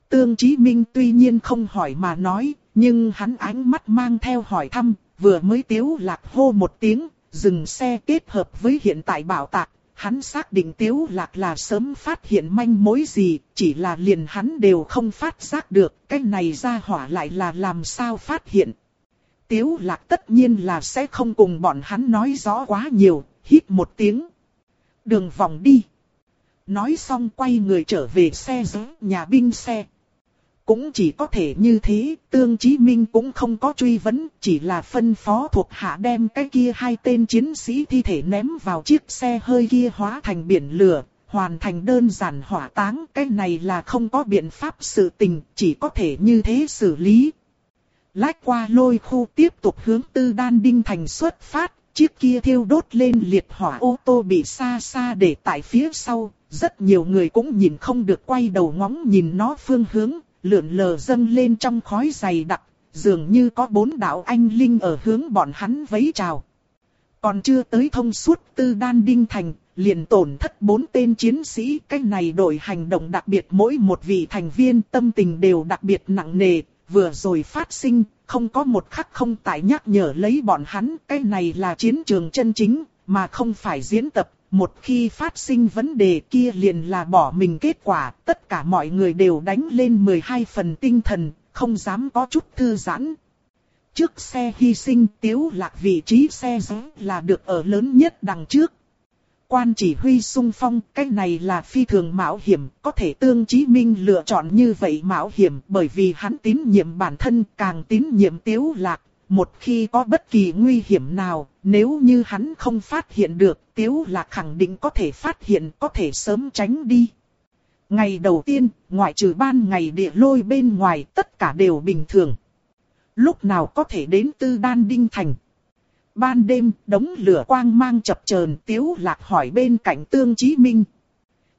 Tương Chí Minh tuy nhiên không hỏi mà nói, nhưng hắn ánh mắt mang theo hỏi thăm, vừa mới tiếu lạc hô một tiếng, dừng xe kết hợp với hiện tại bảo tạc, hắn xác định tiếu lạc là sớm phát hiện manh mối gì, chỉ là liền hắn đều không phát giác được, cái này ra hỏa lại là làm sao phát hiện. Tiếu lạc tất nhiên là sẽ không cùng bọn hắn nói rõ quá nhiều, hít một tiếng. Đường vòng đi. Nói xong quay người trở về xe giữ nhà binh xe. Cũng chỉ có thể như thế, Tương Chí Minh cũng không có truy vấn, chỉ là phân phó thuộc hạ đem cái kia hai tên chiến sĩ thi thể ném vào chiếc xe hơi kia hóa thành biển lửa, hoàn thành đơn giản hỏa táng. Cái này là không có biện pháp sự tình, chỉ có thể như thế xử lý. Lách qua lôi khu tiếp tục hướng tư đan đinh thành xuất phát, chiếc kia thiêu đốt lên liệt hỏa ô tô bị xa xa để tại phía sau, rất nhiều người cũng nhìn không được quay đầu ngóng nhìn nó phương hướng, lượn lờ dâng lên trong khói dày đặc, dường như có bốn đạo anh linh ở hướng bọn hắn vẫy chào. Còn chưa tới thông suốt tư đan đinh thành, liền tổn thất bốn tên chiến sĩ, cách này đổi hành động đặc biệt mỗi một vị thành viên tâm tình đều đặc biệt nặng nề, vừa rồi phát sinh, không có một khắc không tại nhắc nhở lấy bọn hắn, cái này là chiến trường chân chính, mà không phải diễn tập. Một khi phát sinh vấn đề kia liền là bỏ mình kết quả, tất cả mọi người đều đánh lên 12 phần tinh thần, không dám có chút thư giãn. Trước xe hy sinh tiếu lạc vị trí xe giống là được ở lớn nhất đằng trước. Quan chỉ huy sung phong, cái này là phi thường mạo hiểm, có thể tương chí minh lựa chọn như vậy mạo hiểm bởi vì hắn tín nhiệm bản thân càng tín nhiệm tiếu lạc, một khi có bất kỳ nguy hiểm nào, nếu như hắn không phát hiện được, Tiếu Lạc khẳng định có thể phát hiện, có thể sớm tránh đi. Ngày đầu tiên, ngoại trừ ban ngày địa lôi bên ngoài, tất cả đều bình thường. Lúc nào có thể đến Tư Đan Đinh Thành. Ban đêm, đống lửa quang mang chập chờn Tiếu Lạc hỏi bên cạnh Tương Chí Minh.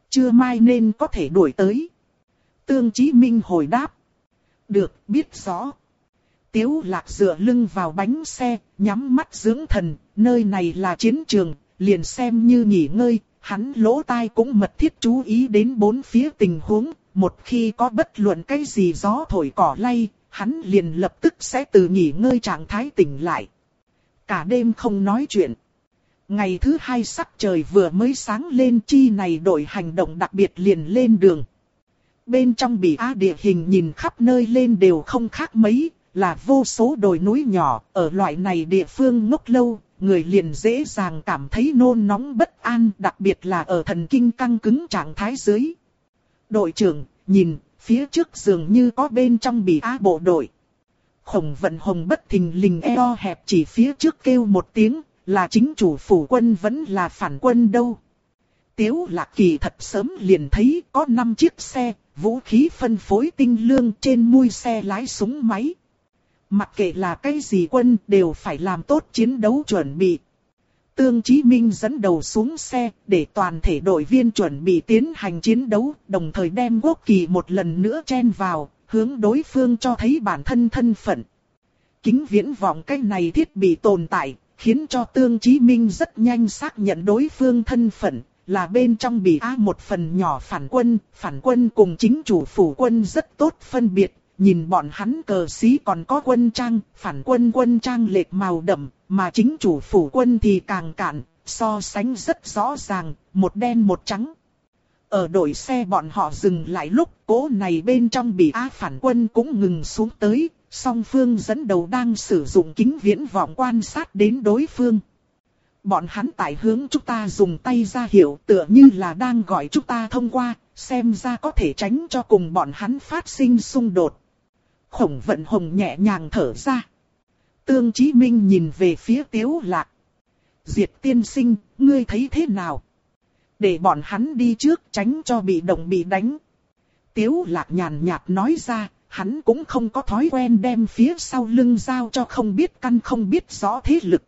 Chưa mai nên có thể đuổi tới. Tương Chí Minh hồi đáp. Được, biết rõ. Tiếu lạc dựa lưng vào bánh xe, nhắm mắt dưỡng thần, nơi này là chiến trường, liền xem như nghỉ ngơi, hắn lỗ tai cũng mật thiết chú ý đến bốn phía tình huống, một khi có bất luận cái gì gió thổi cỏ lay, hắn liền lập tức sẽ từ nghỉ ngơi trạng thái tỉnh lại. Cả đêm không nói chuyện. Ngày thứ hai sắc trời vừa mới sáng lên chi này đội hành động đặc biệt liền lên đường. Bên trong bị á địa hình nhìn khắp nơi lên đều không khác mấy, là vô số đồi núi nhỏ, ở loại này địa phương ngốc lâu, người liền dễ dàng cảm thấy nôn nóng bất an, đặc biệt là ở thần kinh căng cứng trạng thái dưới. Đội trưởng, nhìn, phía trước dường như có bên trong bị á bộ đội. Khổng vận hồng bất thình lình eo hẹp chỉ phía trước kêu một tiếng, là chính chủ phủ quân vẫn là phản quân đâu. Tiếu lạc kỳ thật sớm liền thấy có 5 chiếc xe, vũ khí phân phối tinh lương trên mui xe lái súng máy. Mặc kệ là cái gì quân đều phải làm tốt chiến đấu chuẩn bị. Tương Chí Minh dẫn đầu xuống xe để toàn thể đội viên chuẩn bị tiến hành chiến đấu, đồng thời đem quốc kỳ một lần nữa chen vào, hướng đối phương cho thấy bản thân thân phận. Kính viễn vọng cái này thiết bị tồn tại, khiến cho Tương Chí Minh rất nhanh xác nhận đối phương thân phận, là bên trong bị á một phần nhỏ phản quân, phản quân cùng chính chủ phủ quân rất tốt phân biệt, nhìn bọn hắn cờ xí còn có quân trang, phản quân quân trang lệch màu đậm, mà chính chủ phủ quân thì càng cạn, so sánh rất rõ ràng, một đen một trắng. Ở đội xe bọn họ dừng lại lúc cố này bên trong bị á phản quân cũng ngừng xuống tới, song phương dẫn đầu đang sử dụng kính viễn vọng quan sát đến đối phương. Bọn hắn tại hướng chúng ta dùng tay ra hiệu tựa như là đang gọi chúng ta thông qua, xem ra có thể tránh cho cùng bọn hắn phát sinh xung đột. Khổng vận hồng nhẹ nhàng thở ra. Tương Chí Minh nhìn về phía Tiếu Lạc. Diệt tiên sinh, ngươi thấy thế nào? Để bọn hắn đi trước tránh cho bị động bị đánh. Tiếu Lạc nhàn nhạt nói ra, hắn cũng không có thói quen đem phía sau lưng giao cho không biết căn không biết rõ thế lực.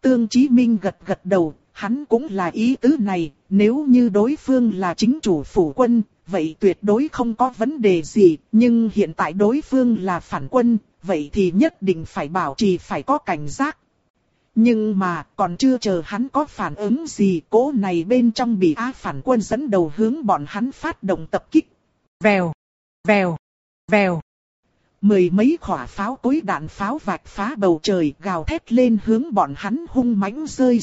Tương Chí Minh gật gật đầu, hắn cũng là ý tứ này, nếu như đối phương là chính chủ phủ quân, vậy tuyệt đối không có vấn đề gì, nhưng hiện tại đối phương là phản quân, vậy thì nhất định phải bảo trì phải có cảnh giác. Nhưng mà còn chưa chờ hắn có phản ứng gì, cố này bên trong bị á phản quân dẫn đầu hướng bọn hắn phát động tập kích. Vèo, vèo, vèo. Mười mấy khỏa pháo cối đạn pháo vạch phá bầu trời gào thét lên hướng bọn hắn hung mãnh rơi